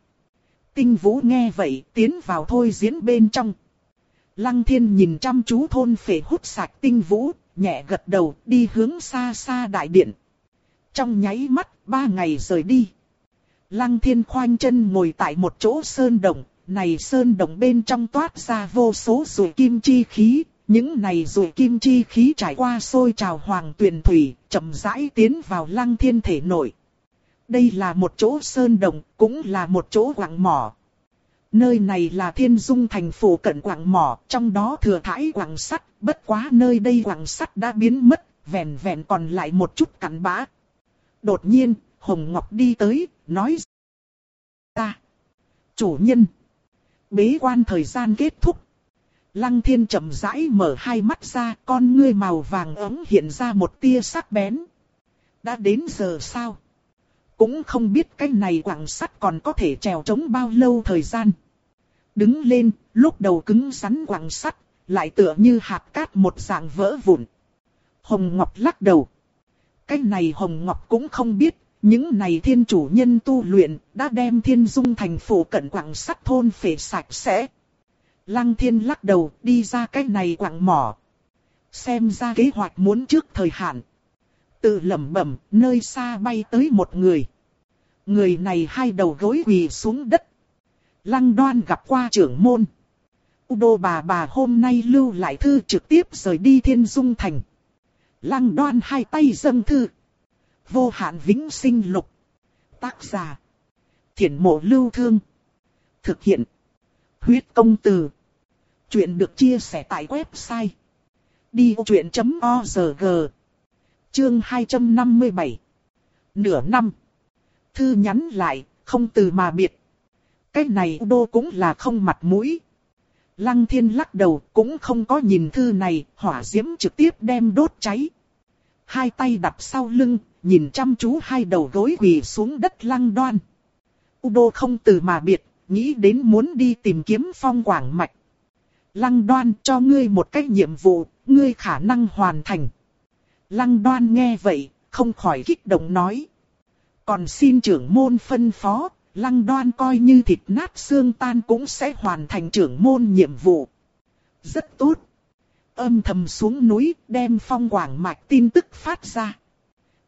Tinh vũ nghe vậy, tiến vào thôi diễn bên trong. Lăng thiên nhìn chăm chú thôn phệ hút sạch tinh vũ, nhẹ gật đầu, đi hướng xa xa đại điện. Trong nháy mắt, ba ngày rời đi. Lăng thiên khoanh chân ngồi tại một chỗ sơn đồng, này sơn đồng bên trong toát ra vô số rùi kim chi khí, những này rùi kim chi khí trải qua sôi trào hoàng tuyền thủy, chậm rãi tiến vào lăng thiên thể nội. Đây là một chỗ sơn động, cũng là một chỗ quặng mỏ. Nơi này là thiên dung thành phủ cận quặng mỏ, trong đó thừa thải quặng sắt, bất quá nơi đây quặng sắt đã biến mất, vẹn vẹn còn lại một chút cặn bã. Đột nhiên, Hồng Ngọc đi tới, nói ta. Chủ nhân. Bế quan thời gian kết thúc. Lăng thiên chậm rãi mở hai mắt ra, con ngươi màu vàng ấm hiện ra một tia sắc bén. Đã đến giờ sao? Cũng không biết cái này quảng sắt còn có thể trèo trống bao lâu thời gian. Đứng lên, lúc đầu cứng rắn quảng sắt, lại tựa như hạt cát một dạng vỡ vụn. Hồng Ngọc lắc đầu. Cái này Hồng Ngọc cũng không biết, những này thiên chủ nhân tu luyện đã đem thiên dung thành phủ cận quảng sắt thôn phệ sạch sẽ. Lăng thiên lắc đầu đi ra cái này quảng mỏ. Xem ra kế hoạch muốn trước thời hạn. Tự lẩm bẩm, nơi xa bay tới một người. Người này hai đầu gối quỳ xuống đất. Lăng đoan gặp qua trưởng môn. Udo bà bà hôm nay lưu lại thư trực tiếp rời đi thiên dung thành. Lăng đoan hai tay dâng thư. Vô hạn vĩnh sinh lục. Tác giả. Thiển mộ lưu thương. Thực hiện. Huyết công từ. Chuyện được chia sẻ tại website. Đi vô chuyện.org Chương 257 Nửa năm Thư nhắn lại, không từ mà biệt. Cái này đô cũng là không mặt mũi. Lăng thiên lắc đầu cũng không có nhìn thư này, hỏa diễm trực tiếp đem đốt cháy. Hai tay đặt sau lưng, nhìn chăm chú hai đầu gối quỳ xuống đất lăng đoan. Udo không từ mà biệt, nghĩ đến muốn đi tìm kiếm phong quảng mạch. Lăng đoan cho ngươi một cái nhiệm vụ, ngươi khả năng hoàn thành. Lăng đoan nghe vậy, không khỏi kích động nói. Còn xin trưởng môn phân phó, lăng đoan coi như thịt nát xương tan cũng sẽ hoàn thành trưởng môn nhiệm vụ. Rất tốt. Âm thầm xuống núi, đem phong quảng mạch tin tức phát ra.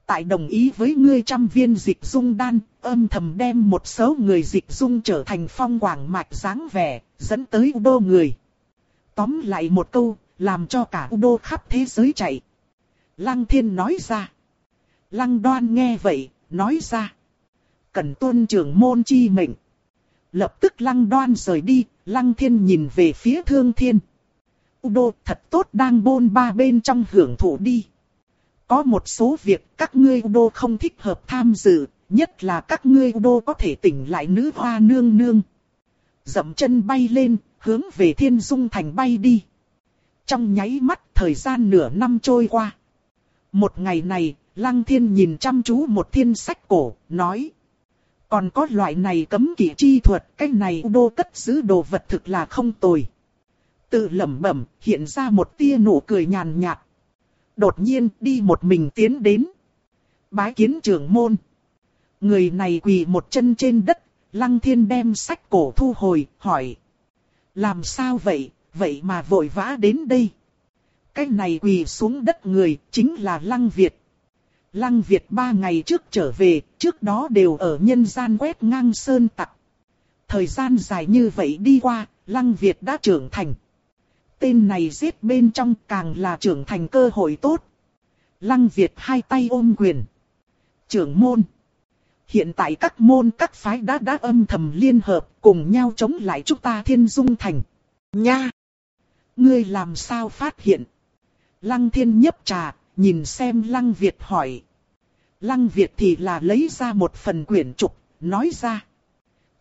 Tại đồng ý với ngươi trăm viên dịch dung đan, âm thầm đem một số người dịch dung trở thành phong quảng mạch dáng vẻ, dẫn tới đô người. Tóm lại một câu, làm cho cả đô khắp thế giới chạy. Lăng thiên nói ra. Lăng đoan nghe vậy, nói ra. Cần tuân trưởng môn chi mệnh. Lập tức lăng đoan rời đi, lăng thiên nhìn về phía thương thiên. Udo thật tốt đang bôn ba bên trong hưởng thụ đi. Có một số việc các ngươi Udo không thích hợp tham dự, nhất là các ngươi Udo có thể tỉnh lại nữ hoa nương nương. Dậm chân bay lên, hướng về thiên dung thành bay đi. Trong nháy mắt thời gian nửa năm trôi qua. Một ngày này, Lăng Thiên nhìn chăm chú một thiên sách cổ, nói. Còn có loại này cấm kỵ chi thuật, cái này đô cất giữ đồ vật thực là không tồi. Tự lẩm bẩm, hiện ra một tia nụ cười nhàn nhạt. Đột nhiên đi một mình tiến đến. Bái kiến trưởng môn. Người này quỳ một chân trên đất, Lăng Thiên đem sách cổ thu hồi, hỏi. Làm sao vậy, vậy mà vội vã đến đây? Cái này quỳ xuống đất người, chính là Lăng Việt. Lăng Việt ba ngày trước trở về, trước đó đều ở nhân gian quét ngang sơn tặc. Thời gian dài như vậy đi qua, Lăng Việt đã trưởng thành. Tên này giết bên trong càng là trưởng thành cơ hội tốt. Lăng Việt hai tay ôm quyền. Trưởng môn. Hiện tại các môn các phái đã đã âm thầm liên hợp cùng nhau chống lại chúng ta thiên dung thành. Nha! Ngươi làm sao phát hiện? Lăng thiên nhấp trà, nhìn xem Lăng Việt hỏi. Lăng Việt thì là lấy ra một phần quyển trục, nói ra.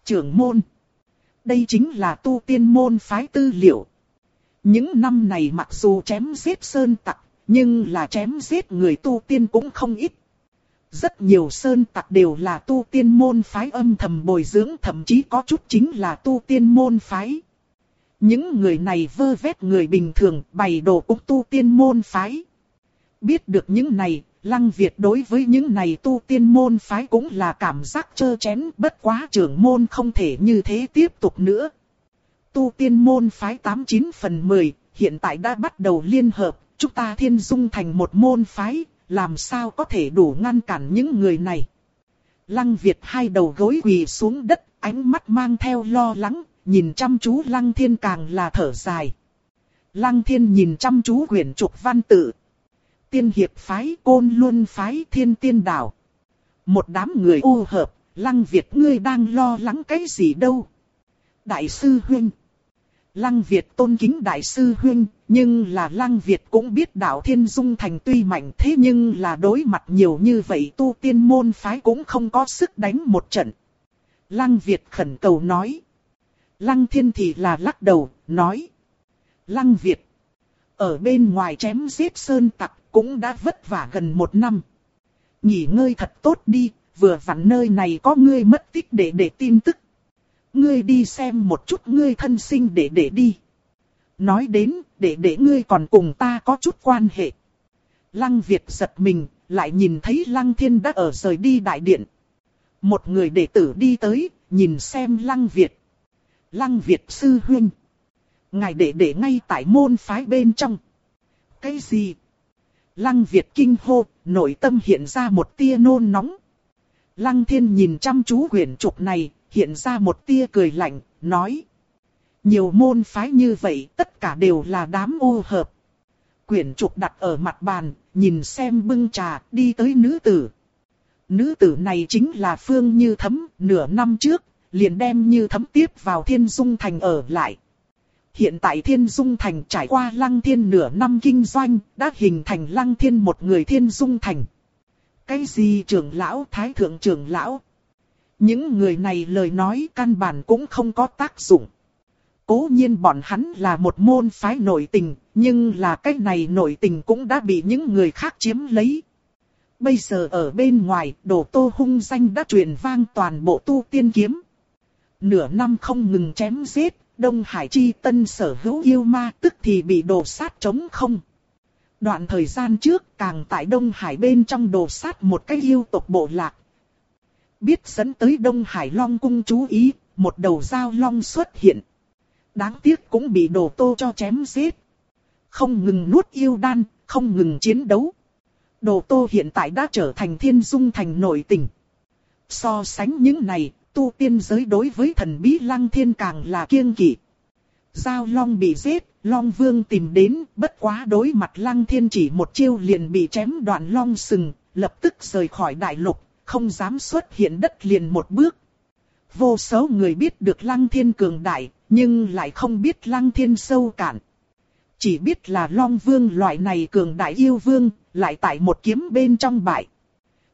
Trưởng môn. Đây chính là tu tiên môn phái tư liệu. Những năm này mặc dù chém giết sơn tặc, nhưng là chém giết người tu tiên cũng không ít. Rất nhiều sơn tặc đều là tu tiên môn phái âm thầm bồi dưỡng thậm chí có chút chính là tu tiên môn phái. Những người này vơ vét người bình thường bày đồ cũng tu tiên môn phái. Biết được những này, Lăng Việt đối với những này tu tiên môn phái cũng là cảm giác chơ chén bất quá trưởng môn không thể như thế tiếp tục nữa. Tu tiên môn phái 89 phần 10, hiện tại đã bắt đầu liên hợp, chúng ta thiên dung thành một môn phái, làm sao có thể đủ ngăn cản những người này. Lăng Việt hai đầu gối quỳ xuống đất, ánh mắt mang theo lo lắng, nhìn chăm chú Lăng Thiên càng là thở dài. Lăng Thiên nhìn chăm chú quyển trục văn tự. Tiên hiệp phái, côn luôn phái, thiên tiên đảo. Một đám người ô hợp, Lăng Việt ngươi đang lo lắng cái gì đâu. Đại sư Huynh. Lăng Việt tôn kính Đại sư Huynh, nhưng là Lăng Việt cũng biết đạo Thiên Dung Thành tuy mạnh thế nhưng là đối mặt nhiều như vậy tu tiên môn phái cũng không có sức đánh một trận. Lăng Việt khẩn cầu nói. Lăng Thiên thì là lắc đầu, nói. Lăng Việt. Ở bên ngoài chém giết sơn tặc cũng đã vất vả gần một năm. Nghỉ ngơi thật tốt đi, vừa vặn nơi này có ngươi mất tích để để tin tức. Ngươi đi xem một chút ngươi thân sinh để để đi. Nói đến, để để ngươi còn cùng ta có chút quan hệ. Lăng Việt giật mình, lại nhìn thấy Lăng Thiên đã ở rời đi đại điện. Một người đệ tử đi tới, nhìn xem Lăng Việt. Lăng Việt sư huynh. Ngài đệ đệ ngay tại môn phái bên trong. Cái gì? Lăng Việt kinh hô, nội tâm hiện ra một tia nôn nóng. Lăng Thiên nhìn chăm chú quyển trục này, hiện ra một tia cười lạnh, nói. Nhiều môn phái như vậy, tất cả đều là đám ô hợp. Quyển trục đặt ở mặt bàn, nhìn xem bưng trà, đi tới nữ tử. Nữ tử này chính là Phương Như Thấm, nửa năm trước, liền đem Như Thấm tiếp vào Thiên Dung Thành ở lại. Hiện tại Thiên Dung Thành trải qua Lăng Thiên nửa năm kinh doanh, đã hình thành Lăng Thiên một người Thiên Dung Thành. Cái gì trưởng lão, thái thượng trưởng lão? Những người này lời nói căn bản cũng không có tác dụng. Cố nhiên bọn hắn là một môn phái nội tình, nhưng là cái này nội tình cũng đã bị những người khác chiếm lấy. Bây giờ ở bên ngoài, đồ tô hung danh đã truyền vang toàn bộ tu tiên kiếm. Nửa năm không ngừng chém giết, Đông Hải chi tân sở hữu yêu ma tức thì bị đổ sát chống không. Đoạn thời gian trước càng tại Đông Hải bên trong đổ sát một cái yêu tộc bộ lạc. Biết dẫn tới Đông Hải Long cung chú ý, một đầu dao long xuất hiện. Đáng tiếc cũng bị đồ tô cho chém giết. Không ngừng nuốt yêu đan, không ngừng chiến đấu. Đồ tô hiện tại đã trở thành thiên dung thành nội tình. So sánh những này, tu tiên giới đối với thần bí lăng thiên càng là kiêng kỵ. Giao long bị giết, long vương tìm đến, bất quá đối mặt lăng thiên chỉ một chiêu liền bị chém đoạn long sừng, lập tức rời khỏi đại lục, không dám xuất hiện đất liền một bước. Vô số người biết được lăng thiên cường đại, nhưng lại không biết lăng thiên sâu cạn. Chỉ biết là long vương loại này cường đại yêu vương, lại tại một kiếm bên trong bại.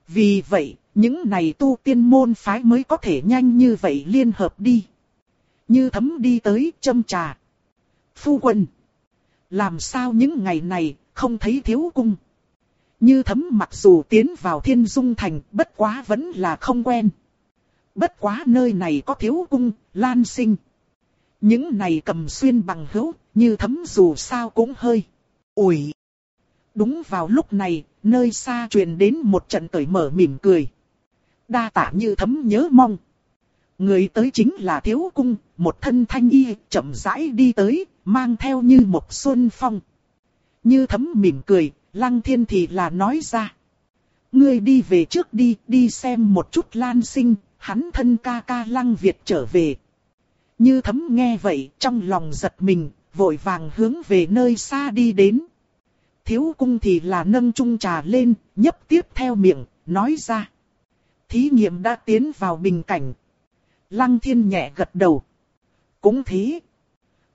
Vì vậy, những này tu tiên môn phái mới có thể nhanh như vậy liên hợp đi. Như thấm đi tới châm trà. Phu quân. Làm sao những ngày này không thấy thiếu cung. Như thấm mặc dù tiến vào thiên dung thành bất quá vẫn là không quen. Bất quá nơi này có thiếu cung, lan sinh. Những này cầm xuyên bằng hữu, như thấm dù sao cũng hơi. Ủi. Đúng vào lúc này, nơi xa truyền đến một trận cởi mở mỉm cười. Đa tạ như thấm nhớ mong. Người tới chính là thiếu cung, một thân thanh y, chậm rãi đi tới, mang theo như một xuân phong. Như thấm mỉm cười, lăng thiên thì là nói ra. Ngươi đi về trước đi, đi xem một chút lan sinh, hắn thân ca ca lăng Việt trở về. Như thấm nghe vậy, trong lòng giật mình, vội vàng hướng về nơi xa đi đến. Thiếu cung thì là nâng chung trà lên, nhấp tiếp theo miệng, nói ra. Thí nghiệm đã tiến vào bình cảnh. Lăng thiên nhẹ gật đầu. Cũng thế.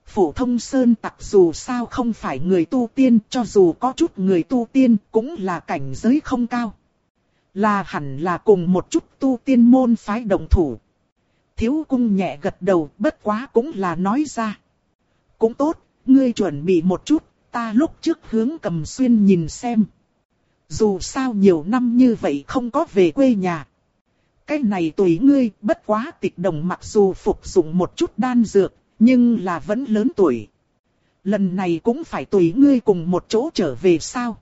Phổ thông sơn tặc dù sao không phải người tu tiên, cho dù có chút người tu tiên cũng là cảnh giới không cao. Là hẳn là cùng một chút tu tiên môn phái đồng thủ. Thiếu cung nhẹ gật đầu, bất quá cũng là nói ra. Cũng tốt, ngươi chuẩn bị một chút, ta lúc trước hướng cầm xuyên nhìn xem. Dù sao nhiều năm như vậy không có về quê nhà. Cái này tùy ngươi, bất quá tịch đồng mặc dù phục dụng một chút đan dược, nhưng là vẫn lớn tuổi. Lần này cũng phải tùy ngươi cùng một chỗ trở về sao?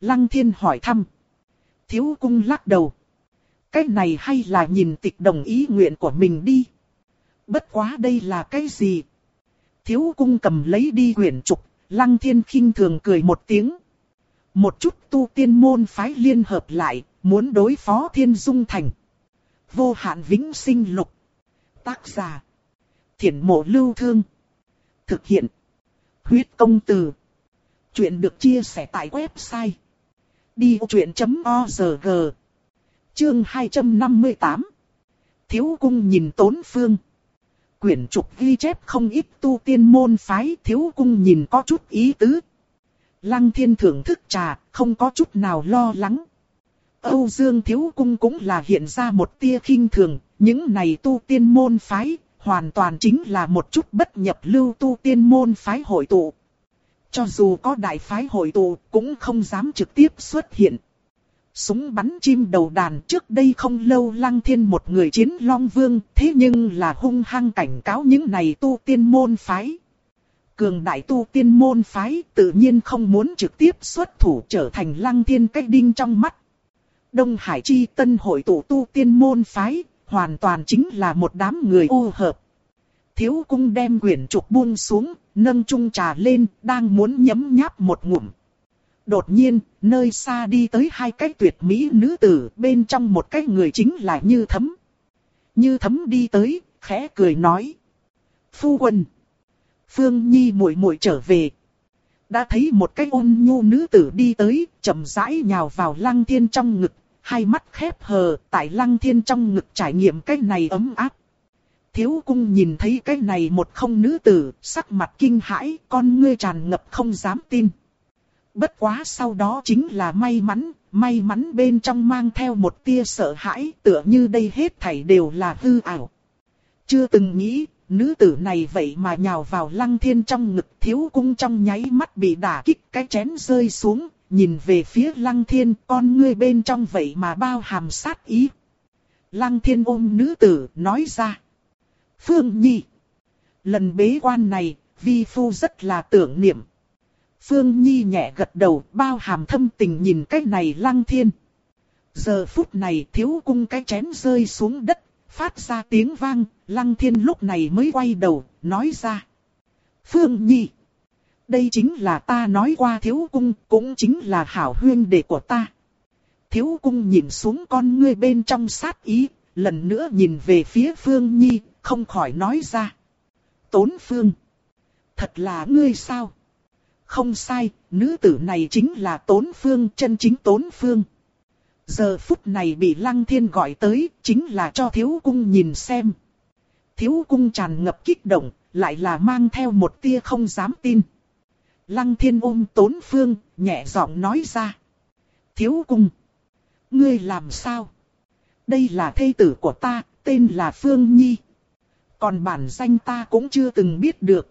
Lăng thiên hỏi thăm. Thiếu cung lắc đầu. Cái này hay là nhìn tịch đồng ý nguyện của mình đi. Bất quá đây là cái gì? Thiếu cung cầm lấy đi quyển trục, lăng thiên khinh thường cười một tiếng. Một chút tu tiên môn phái liên hợp lại, muốn đối phó thiên dung thành. Vô hạn vĩnh sinh lục. Tác giả. Thiển mộ lưu thương. Thực hiện. Huyết công từ. Chuyện được chia sẻ tại website. Đi truyện.org Chương 258 Thiếu cung nhìn tốn phương. Quyển trục ghi chép không ít tu tiên môn phái thiếu cung nhìn có chút ý tứ. Lăng thiên thưởng thức trà, không có chút nào lo lắng. Âu Dương Thiếu Cung cũng là hiện ra một tia khinh thường, những này tu tiên môn phái, hoàn toàn chính là một chút bất nhập lưu tu tiên môn phái hội tụ. Cho dù có đại phái hội tụ, cũng không dám trực tiếp xuất hiện. Súng bắn chim đầu đàn trước đây không lâu lăng thiên một người chiến long vương, thế nhưng là hung hăng cảnh cáo những này tu tiên môn phái. Cường đại tu tiên môn phái tự nhiên không muốn trực tiếp xuất thủ trở thành lăng thiên cách đinh trong mắt. Đông Hải Chi Tân hội tụ tu tiên môn phái, hoàn toàn chính là một đám người ô hợp. Thiếu cung đem quyển trục buông xuống, nâng chung trà lên, đang muốn nhấm nháp một ngụm. Đột nhiên, nơi xa đi tới hai cái tuyệt mỹ nữ tử, bên trong một cái người chính là Như Thấm. Như Thấm đi tới, khẽ cười nói. Phu quân. Phương Nhi muội muội trở về. Đã thấy một cái ôn nhu nữ tử đi tới, chậm rãi nhào vào lăng thiên trong ngực, hai mắt khép hờ, tại lăng thiên trong ngực trải nghiệm cái này ấm áp. Thiếu cung nhìn thấy cái này một không nữ tử, sắc mặt kinh hãi, con ngươi tràn ngập không dám tin. Bất quá sau đó chính là may mắn, may mắn bên trong mang theo một tia sợ hãi, tựa như đây hết thảy đều là hư ảo. Chưa từng nghĩ, nữ tử này vậy mà nhào vào lăng thiên trong ngực thiếu cung trong nháy mắt bị đả kích cái chén rơi xuống, nhìn về phía lăng thiên con ngươi bên trong vậy mà bao hàm sát ý. Lăng thiên ôm nữ tử nói ra. Phương Nhi. Lần bế quan này, vi phu rất là tưởng niệm. Phương Nhi nhẹ gật đầu bao hàm thâm tình nhìn cái này lăng thiên. Giờ phút này thiếu cung cái chén rơi xuống đất, phát ra tiếng vang, lăng thiên lúc này mới quay đầu, nói ra. Phương Nhi. Đây chính là ta nói qua thiếu cung, cũng chính là hảo huyên đệ của ta. Thiếu cung nhìn xuống con ngươi bên trong sát ý, lần nữa nhìn về phía Phương Nhi, không khỏi nói ra. Tốn Phương. Thật là ngươi sao? Không sai, nữ tử này chính là Tốn Phương, chân chính Tốn Phương. Giờ phút này bị Lăng Thiên gọi tới, chính là cho thiếu cung nhìn xem. Thiếu cung tràn ngập kích động, lại là mang theo một tia không dám tin. Lăng thiên ôm tốn phương, nhẹ giọng nói ra. Thiếu cung. Ngươi làm sao? Đây là thê tử của ta, tên là Phương Nhi. Còn bản danh ta cũng chưa từng biết được.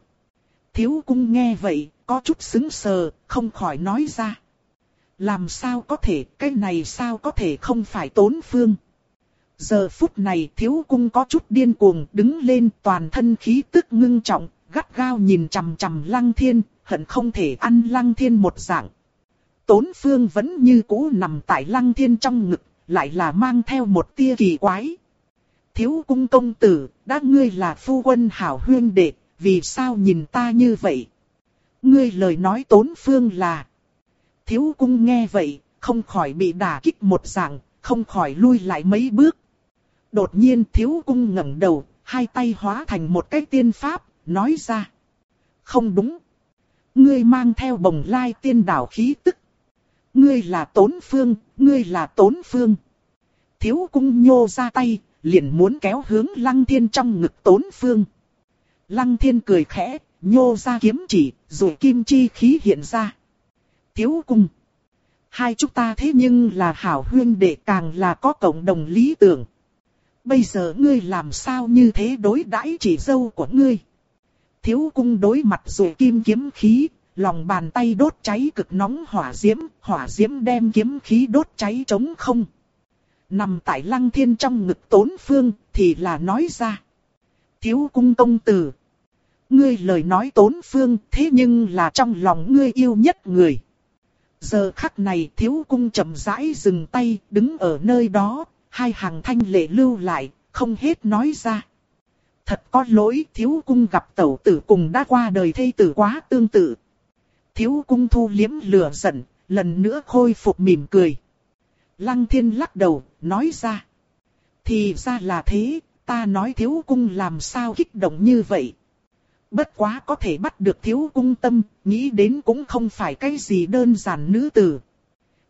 Thiếu cung nghe vậy, có chút xứng sờ, không khỏi nói ra. Làm sao có thể, cái này sao có thể không phải tốn phương. Giờ phút này thiếu cung có chút điên cuồng đứng lên toàn thân khí tức ngưng trọng, gắt gao nhìn chằm chằm lăng thiên, hận không thể ăn lăng thiên một dạng. Tốn phương vẫn như cũ nằm tại lăng thiên trong ngực, lại là mang theo một tia kỳ quái. Thiếu cung công tử, đã ngươi là phu quân hảo huyên đệ, vì sao nhìn ta như vậy? Ngươi lời nói tốn phương là... Thiếu cung nghe vậy, không khỏi bị đả kích một dạng, không khỏi lui lại mấy bước. Đột nhiên thiếu cung ngẩng đầu, hai tay hóa thành một cái tiên pháp, nói ra. Không đúng. Ngươi mang theo bồng lai tiên đảo khí tức. Ngươi là tốn phương, ngươi là tốn phương. Thiếu cung nhô ra tay, liền muốn kéo hướng lăng thiên trong ngực tốn phương. Lăng thiên cười khẽ, nhô ra kiếm chỉ, rồi kim chi khí hiện ra. Thiếu cung. Hai chúng ta thế nhưng là hảo huyên đệ càng là có cộng đồng lý tưởng. Bây giờ ngươi làm sao như thế đối đãi chỉ dâu của ngươi? Thiếu cung đối mặt rồi kim kiếm khí, lòng bàn tay đốt cháy cực nóng hỏa diễm, hỏa diễm đem kiếm khí đốt cháy trống không. Nằm tại lăng thiên trong ngực tốn phương, thì là nói ra. Thiếu cung công tử. Ngươi lời nói tốn phương, thế nhưng là trong lòng ngươi yêu nhất người. Giờ khắc này thiếu cung chậm rãi dừng tay, đứng ở nơi đó, hai hàng thanh lệ lưu lại, không hết nói ra. Thật có lỗi thiếu cung gặp tẩu tử cùng đã qua đời thây tử quá tương tự. Thiếu cung thu liếm lửa giận, lần nữa khôi phục mỉm cười. Lăng thiên lắc đầu, nói ra. Thì ra là thế, ta nói thiếu cung làm sao kích động như vậy. Bất quá có thể bắt được thiếu cung tâm, nghĩ đến cũng không phải cái gì đơn giản nữ tử.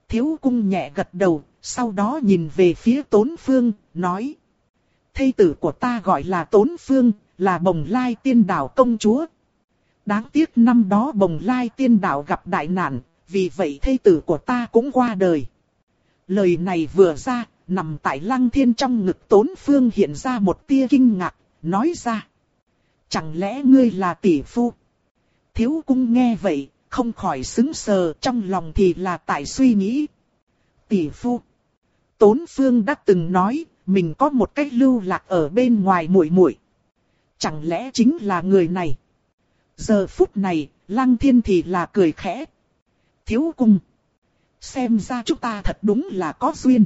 Thiếu cung nhẹ gật đầu, sau đó nhìn về phía tốn phương, nói. Thây tử của ta gọi là tốn phương, là bồng lai tiên đảo công chúa. Đáng tiếc năm đó bồng lai tiên đảo gặp đại nạn, vì vậy thây tử của ta cũng qua đời. Lời này vừa ra, nằm tại lăng thiên trong ngực tốn phương hiện ra một tia kinh ngạc, nói ra. Chẳng lẽ ngươi là tỷ phu? Thiếu cung nghe vậy, không khỏi xứng sờ trong lòng thì là tại suy nghĩ. Tỷ phu. Tốn phương đã từng nói, mình có một cách lưu lạc ở bên ngoài muội muội. Chẳng lẽ chính là người này? Giờ phút này, lăng thiên thì là cười khẽ. Thiếu cung. Xem ra chúng ta thật đúng là có duyên.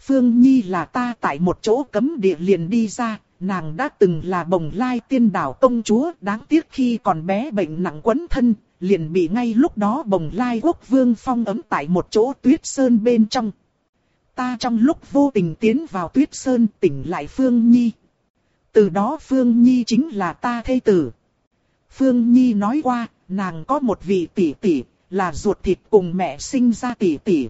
Phương Nhi là ta tại một chỗ cấm địa liền đi ra, nàng đã từng là bồng lai tiên đảo công chúa, đáng tiếc khi còn bé bệnh nặng quấn thân, liền bị ngay lúc đó bồng lai quốc vương phong ấm tại một chỗ tuyết sơn bên trong. Ta trong lúc vô tình tiến vào tuyết sơn tỉnh lại Phương Nhi. Từ đó Phương Nhi chính là ta thê tử. Phương Nhi nói qua, nàng có một vị tỷ tỷ, là ruột thịt cùng mẹ sinh ra tỷ tỷ.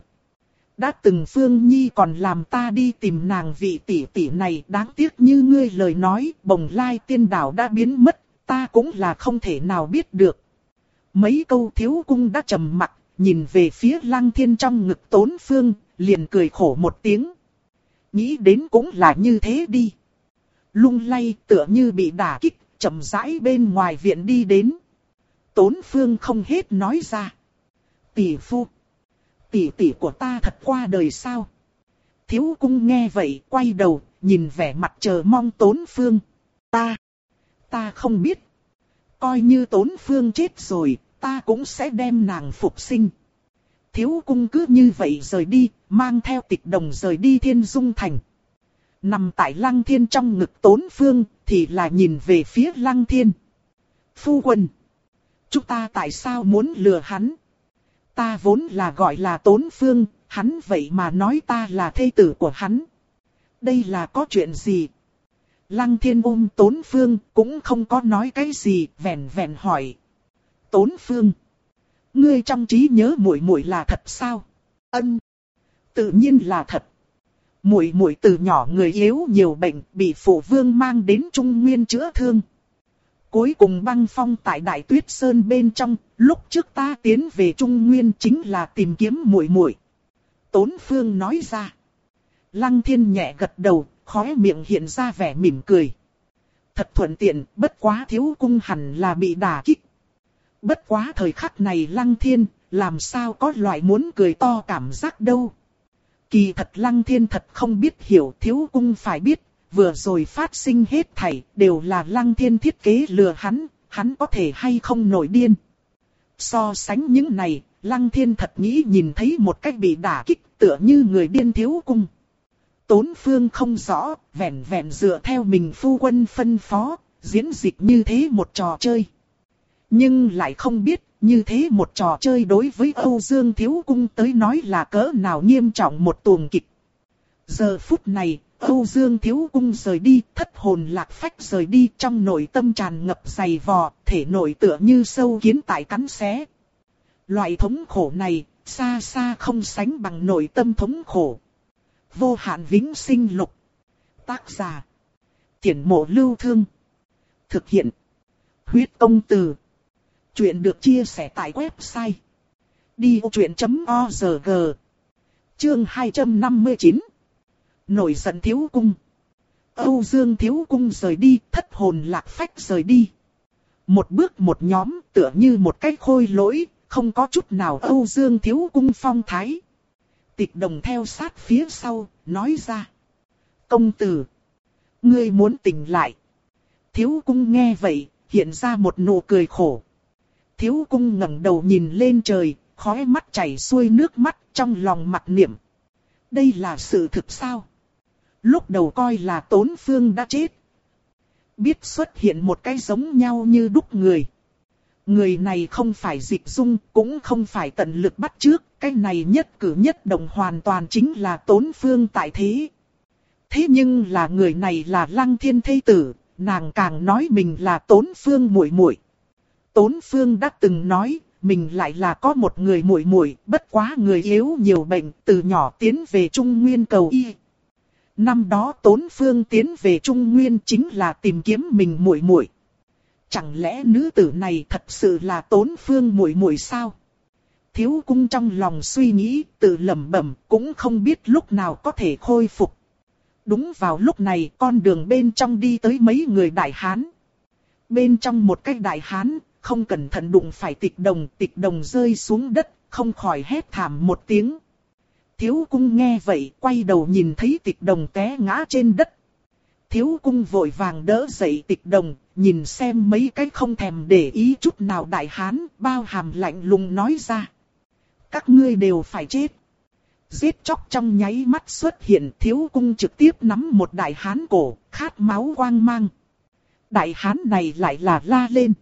Đã từng Phương Nhi còn làm ta đi tìm nàng vị tỷ tỷ này đáng tiếc như ngươi lời nói, bồng lai tiên đảo đã biến mất, ta cũng là không thể nào biết được. Mấy câu thiếu cung đã trầm mặc, nhìn về phía lăng thiên trong ngực tốn phương, liền cười khổ một tiếng. Nghĩ đến cũng là như thế đi. Lung lay tựa như bị đả kích, chậm rãi bên ngoài viện đi đến. Tốn phương không hết nói ra. Tỷ phu. Tỷ tỷ của ta thật qua đời sao? Thiếu cung nghe vậy, quay đầu, nhìn vẻ mặt chờ mong tốn phương. Ta. Ta không biết. Coi như tốn phương chết rồi, ta cũng sẽ đem nàng phục sinh. Thiếu cung cứ như vậy rời đi, mang theo tịch đồng rời đi thiên dung thành. Nằm tại lăng thiên trong ngực tốn phương, thì là nhìn về phía lăng thiên. Phu quân. Chúng ta tại sao muốn lừa hắn? Ta vốn là gọi là tốn phương, hắn vậy mà nói ta là thê tử của hắn. Đây là có chuyện gì? Lăng thiên ôm tốn phương cũng không có nói cái gì, vẹn vẹn hỏi. Tốn phương. Ngươi trong trí nhớ muội muội là thật sao? Ân. Tự nhiên là thật. Muội muội từ nhỏ người yếu nhiều bệnh, bị phụ vương mang đến Trung Nguyên chữa thương. Cuối cùng băng phong tại Đại Tuyết Sơn bên trong, lúc trước ta tiến về Trung Nguyên chính là tìm kiếm muội muội. Tốn Phương nói ra. Lăng Thiên nhẹ gật đầu, khóe miệng hiện ra vẻ mỉm cười. Thật thuận tiện, bất quá thiếu cung hẳn là bị đả kích. Bất quá thời khắc này Lăng Thiên, làm sao có loại muốn cười to cảm giác đâu. Kỳ thật Lăng Thiên thật không biết hiểu thiếu cung phải biết, vừa rồi phát sinh hết thảy, đều là lăng thiên thiết kế lừa hắn, hắn có thể hay không nổi điên. So sánh những này, lăng thiên thật nghĩ nhìn thấy một cách bị đả kích tựa như người điên thiếu cung. Tốn phương không rõ, vẹn vẹn dựa theo mình phu quân phân phó, diễn dịch như thế một trò chơi. Nhưng lại không biết, như thế một trò chơi đối với Âu Dương Thiếu Cung tới nói là cỡ nào nghiêm trọng một tuồng kịch. Giờ phút này, Âu Dương Thiếu Cung rời đi, thất hồn lạc phách rời đi trong nội tâm tràn ngập dày vò, thể nội tựa như sâu kiến tại cắn xé. Loại thống khổ này, xa xa không sánh bằng nội tâm thống khổ. Vô hạn vĩnh sinh lục. Tác giả. Tiễn mộ lưu thương. Thực hiện. Huyết công từ. Chuyện được chia sẻ tại website. Đi vô chuyện.org Chương 259 Nổi giận thiếu cung. Âu Dương thiếu cung rời đi, thất hồn lạc phách rời đi. Một bước một nhóm tựa như một cái khôi lỗi, không có chút nào Âu Dương thiếu cung phong thái. Tịch đồng theo sát phía sau, nói ra. Công tử, ngươi muốn tỉnh lại. Thiếu cung nghe vậy, hiện ra một nụ cười khổ. Thiếu cung ngẩng đầu nhìn lên trời, khóe mắt chảy xuôi nước mắt trong lòng mặt niệm. Đây là sự thực sao? Lúc đầu coi là tốn phương đã chết. Biết xuất hiện một cái giống nhau như đúc người. Người này không phải dịch dung, cũng không phải tận lực bắt trước, cái này nhất cử nhất động hoàn toàn chính là tốn phương tại thế. Thế nhưng là người này là lăng thiên thây tử, nàng càng nói mình là tốn phương muội muội. Tốn phương đã từng nói, mình lại là có một người muội muội, bất quá người yếu nhiều bệnh, từ nhỏ tiến về Trung Nguyên cầu y. Năm đó Tốn Phương tiến về Trung Nguyên chính là tìm kiếm mình muội muội. Chẳng lẽ nữ tử này thật sự là Tốn Phương muội muội sao? Thiếu cung trong lòng suy nghĩ, tự lẩm bẩm, cũng không biết lúc nào có thể khôi phục. Đúng vào lúc này, con đường bên trong đi tới mấy người đại hán. Bên trong một cái đại hán, không cẩn thận đụng phải tịch đồng, tịch đồng rơi xuống đất, không khỏi hét thảm một tiếng. Thiếu cung nghe vậy, quay đầu nhìn thấy tịch đồng té ngã trên đất. Thiếu cung vội vàng đỡ dậy tịch đồng, nhìn xem mấy cái không thèm để ý chút nào đại hán, bao hàm lạnh lùng nói ra. Các ngươi đều phải chết. Giết chóc trong nháy mắt xuất hiện thiếu cung trực tiếp nắm một đại hán cổ, khát máu quang mang. Đại hán này lại là la lên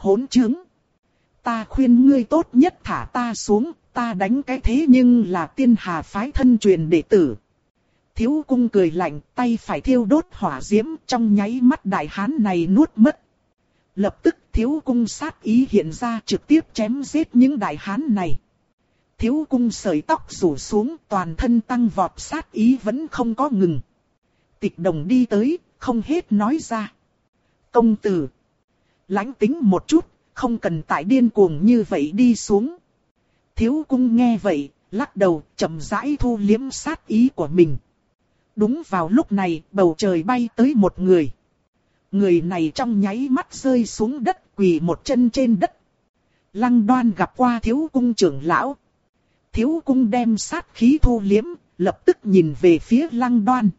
hỗn chứng. Ta khuyên ngươi tốt nhất thả ta xuống, ta đánh cái thế nhưng là tiên hà phái thân truyền đệ tử. Thiếu cung cười lạnh, tay phải thiêu đốt hỏa diễm trong nháy mắt đại hán này nuốt mất. Lập tức thiếu cung sát ý hiện ra trực tiếp chém giết những đại hán này. Thiếu cung sợi tóc rủ xuống toàn thân tăng vọt sát ý vẫn không có ngừng. Tịch đồng đi tới, không hết nói ra. Công tử lãnh tính một chút, không cần tại điên cuồng như vậy đi xuống. Thiếu cung nghe vậy, lắc đầu, chậm rãi thu liếm sát ý của mình. Đúng vào lúc này, bầu trời bay tới một người. Người này trong nháy mắt rơi xuống đất quỳ một chân trên đất. Lăng đoan gặp qua thiếu cung trưởng lão. Thiếu cung đem sát khí thu liếm, lập tức nhìn về phía lăng đoan.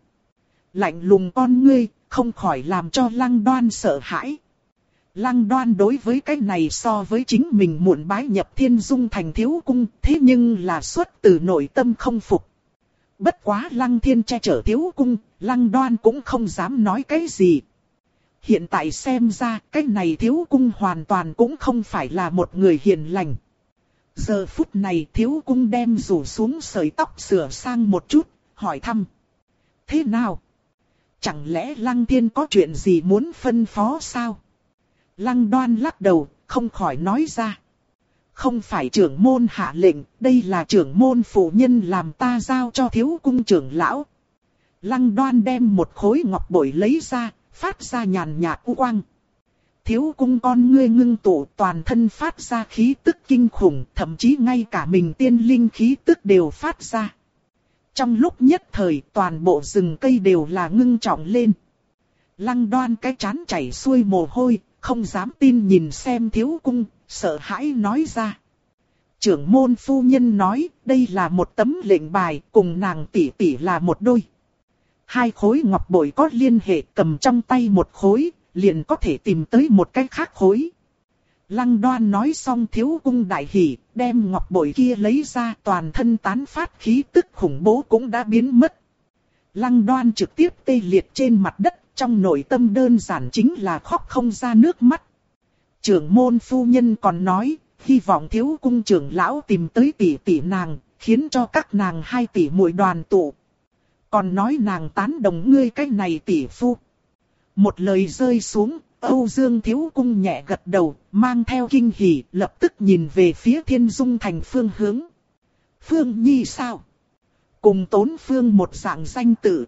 Lạnh lùng con ngươi, không khỏi làm cho lăng đoan sợ hãi. Lăng đoan đối với cái này so với chính mình muộn bái nhập thiên dung thành thiếu cung, thế nhưng là xuất từ nội tâm không phục. Bất quá lăng thiên che chở thiếu cung, lăng đoan cũng không dám nói cái gì. Hiện tại xem ra cái này thiếu cung hoàn toàn cũng không phải là một người hiền lành. Giờ phút này thiếu cung đem rủ xuống sợi tóc sửa sang một chút, hỏi thăm. Thế nào? Chẳng lẽ lăng thiên có chuyện gì muốn phân phó sao? Lăng đoan lắc đầu, không khỏi nói ra. Không phải trưởng môn hạ lệnh, đây là trưởng môn phụ nhân làm ta giao cho thiếu cung trưởng lão. Lăng đoan đem một khối ngọc bội lấy ra, phát ra nhàn nhạt u quang. Thiếu cung con ngươi ngưng tụ toàn thân phát ra khí tức kinh khủng, thậm chí ngay cả mình tiên linh khí tức đều phát ra. Trong lúc nhất thời toàn bộ rừng cây đều là ngưng trọng lên. Lăng đoan cái chán chảy xuôi mồ hôi, không dám tin nhìn xem thiếu cung, sợ hãi nói ra. Trưởng môn phu nhân nói, đây là một tấm lệnh bài, cùng nàng tỷ tỷ là một đôi. Hai khối ngọc bội có liên hệ cầm trong tay một khối, liền có thể tìm tới một cái khác khối. Lăng đoan nói xong thiếu cung đại hỉ, đem ngọc bội kia lấy ra toàn thân tán phát khí tức khủng bố cũng đã biến mất. Lăng đoan trực tiếp tê liệt trên mặt đất trong nội tâm đơn giản chính là khóc không ra nước mắt. Trưởng môn phu nhân còn nói, hy vọng thiếu cung trưởng lão tìm tới tỷ tỷ nàng, khiến cho các nàng hai tỷ muội đoàn tụ. Còn nói nàng tán đồng ngươi cái này tỷ phu. Một lời rơi xuống, Âu Dương thiếu cung nhẹ gật đầu, mang theo kinh hỉ, lập tức nhìn về phía thiên dung thành phương hướng. Phương Nhi sao? Cùng tốn phương một dạng danh tự.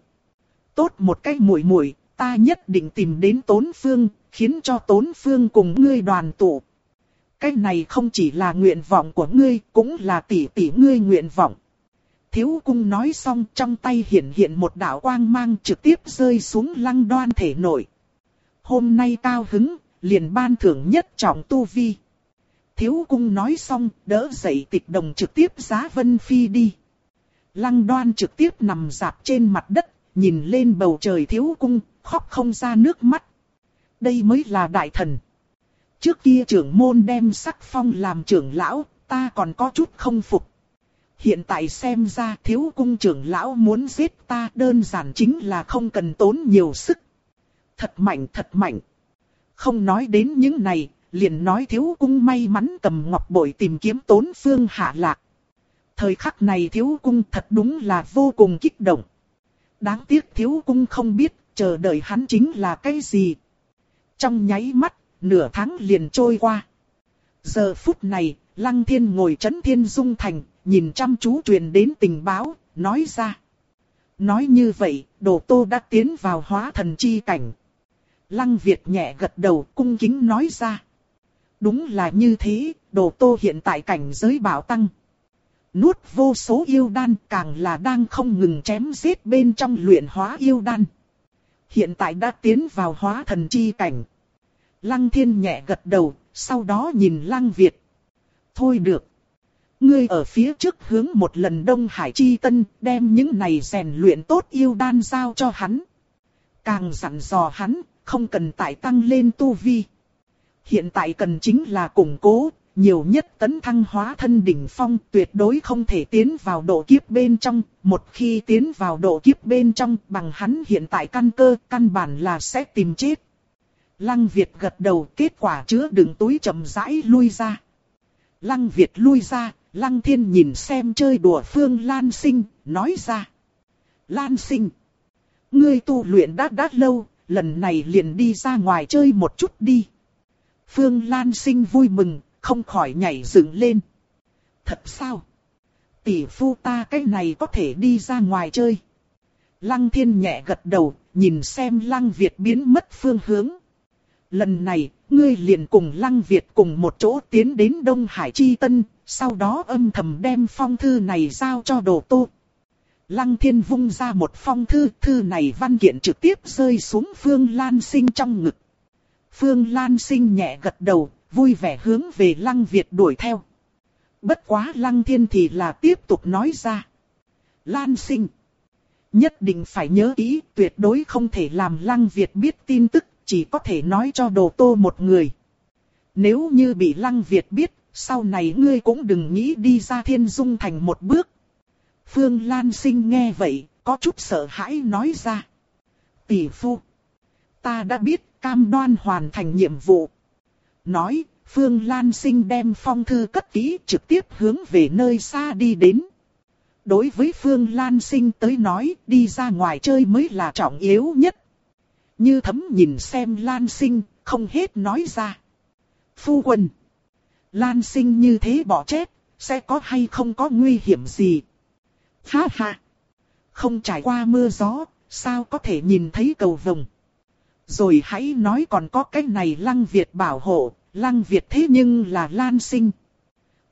Tốt một cái muội muội ta nhất định tìm đến Tốn Phương, khiến cho Tốn Phương cùng ngươi đoàn tụ. Cái này không chỉ là nguyện vọng của ngươi, cũng là tỷ tỷ ngươi nguyện vọng. Thiếu cung nói xong trong tay hiện hiện một đạo quang mang trực tiếp rơi xuống lăng đoan thể nội. Hôm nay cao hứng, liền ban thưởng nhất trọng tu vi. Thiếu cung nói xong, đỡ dậy tịch đồng trực tiếp giá vân phi đi. Lăng đoan trực tiếp nằm dạp trên mặt đất, nhìn lên bầu trời thiếu cung, khóc không ra nước mắt. Đây mới là đại thần. Trước kia trưởng môn đem sắc phong làm trưởng lão, ta còn có chút không phục. Hiện tại xem ra thiếu cung trưởng lão muốn giết ta đơn giản chính là không cần tốn nhiều sức. Thật mạnh thật mạnh. Không nói đến những này, liền nói thiếu cung may mắn cầm ngọc bội tìm kiếm tốn phương hạ lạc. Thời khắc này thiếu cung thật đúng là vô cùng kích động. Đáng tiếc thiếu cung không biết, chờ đợi hắn chính là cái gì. Trong nháy mắt, nửa tháng liền trôi qua. Giờ phút này, Lăng Thiên ngồi chấn thiên dung thành, nhìn chăm chú truyền đến tình báo, nói ra. Nói như vậy, Đồ Tô đã tiến vào hóa thần chi cảnh. Lăng Việt nhẹ gật đầu cung kính nói ra. Đúng là như thế, Đồ Tô hiện tại cảnh giới bảo tăng. Nuốt vô số yêu đan càng là đang không ngừng chém giết bên trong luyện hóa yêu đan. Hiện tại đã tiến vào hóa thần chi cảnh. Lăng thiên nhẹ gật đầu, sau đó nhìn lăng Việt. Thôi được. Ngươi ở phía trước hướng một lần Đông Hải Chi Tân, đem những này rèn luyện tốt yêu đan giao cho hắn. Càng dặn dò hắn, không cần tải tăng lên tu vi. Hiện tại cần chính là củng cố, nhiều nhất tấn thăng hóa thân đỉnh phong tuyệt đối không thể tiến vào độ kiếp bên trong, một khi tiến vào độ kiếp bên trong bằng hắn hiện tại căn cơ, căn bản là sẽ tìm chết. Lăng Việt gật đầu kết quả chứa đựng túi chậm rãi lui ra. Lăng Việt lui ra, Lăng Thiên nhìn xem chơi đùa Phương Lan Sinh, nói ra. Lan Sinh, ngươi tu luyện đã đã lâu, lần này liền đi ra ngoài chơi một chút đi. Phương Lan Sinh vui mừng, không khỏi nhảy dựng lên. Thật sao? Tỷ phu ta cái này có thể đi ra ngoài chơi. Lăng thiên nhẹ gật đầu, nhìn xem lăng Việt biến mất phương hướng. Lần này, ngươi liền cùng lăng Việt cùng một chỗ tiến đến Đông Hải Chi Tân, sau đó âm thầm đem phong thư này giao cho đồ tô. Lăng thiên vung ra một phong thư, thư này văn kiện trực tiếp rơi xuống Phương Lan Sinh trong ngực. Phương Lan Sinh nhẹ gật đầu, vui vẻ hướng về Lăng Việt đuổi theo. Bất quá Lăng Thiên thì là tiếp tục nói ra. Lan Sinh. Nhất định phải nhớ kỹ, tuyệt đối không thể làm Lăng Việt biết tin tức, chỉ có thể nói cho đồ tô một người. Nếu như bị Lăng Việt biết, sau này ngươi cũng đừng nghĩ đi ra thiên dung thành một bước. Phương Lan Sinh nghe vậy, có chút sợ hãi nói ra. Tỷ phu, ta đã biết cam đoan hoàn thành nhiệm vụ. Nói, Phương Lan Sinh đem phong thư cất kỹ trực tiếp hướng về nơi xa đi đến. Đối với Phương Lan Sinh tới nói, đi ra ngoài chơi mới là trọng yếu nhất. Như thấm nhìn xem Lan Sinh, không hết nói ra. Phu quân. Lan Sinh như thế bỏ chết, sẽ có hay không có nguy hiểm gì? Ha ha. Không trải qua mưa gió, sao có thể nhìn thấy cầu vồng? Rồi hãy nói còn có cái này Lăng Việt bảo hộ, Lăng Việt thế nhưng là Lan Sinh.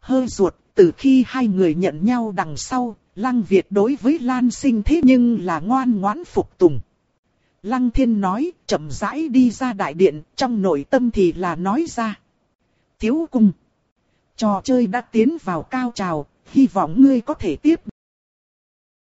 Hơi ruột, từ khi hai người nhận nhau đằng sau, Lăng Việt đối với Lan Sinh thế nhưng là ngoan ngoãn phục tùng. Lăng Thiên nói, chậm rãi đi ra đại điện, trong nội tâm thì là nói ra. Tiếu cung. Trò chơi đã tiến vào cao trào, hy vọng ngươi có thể tiếp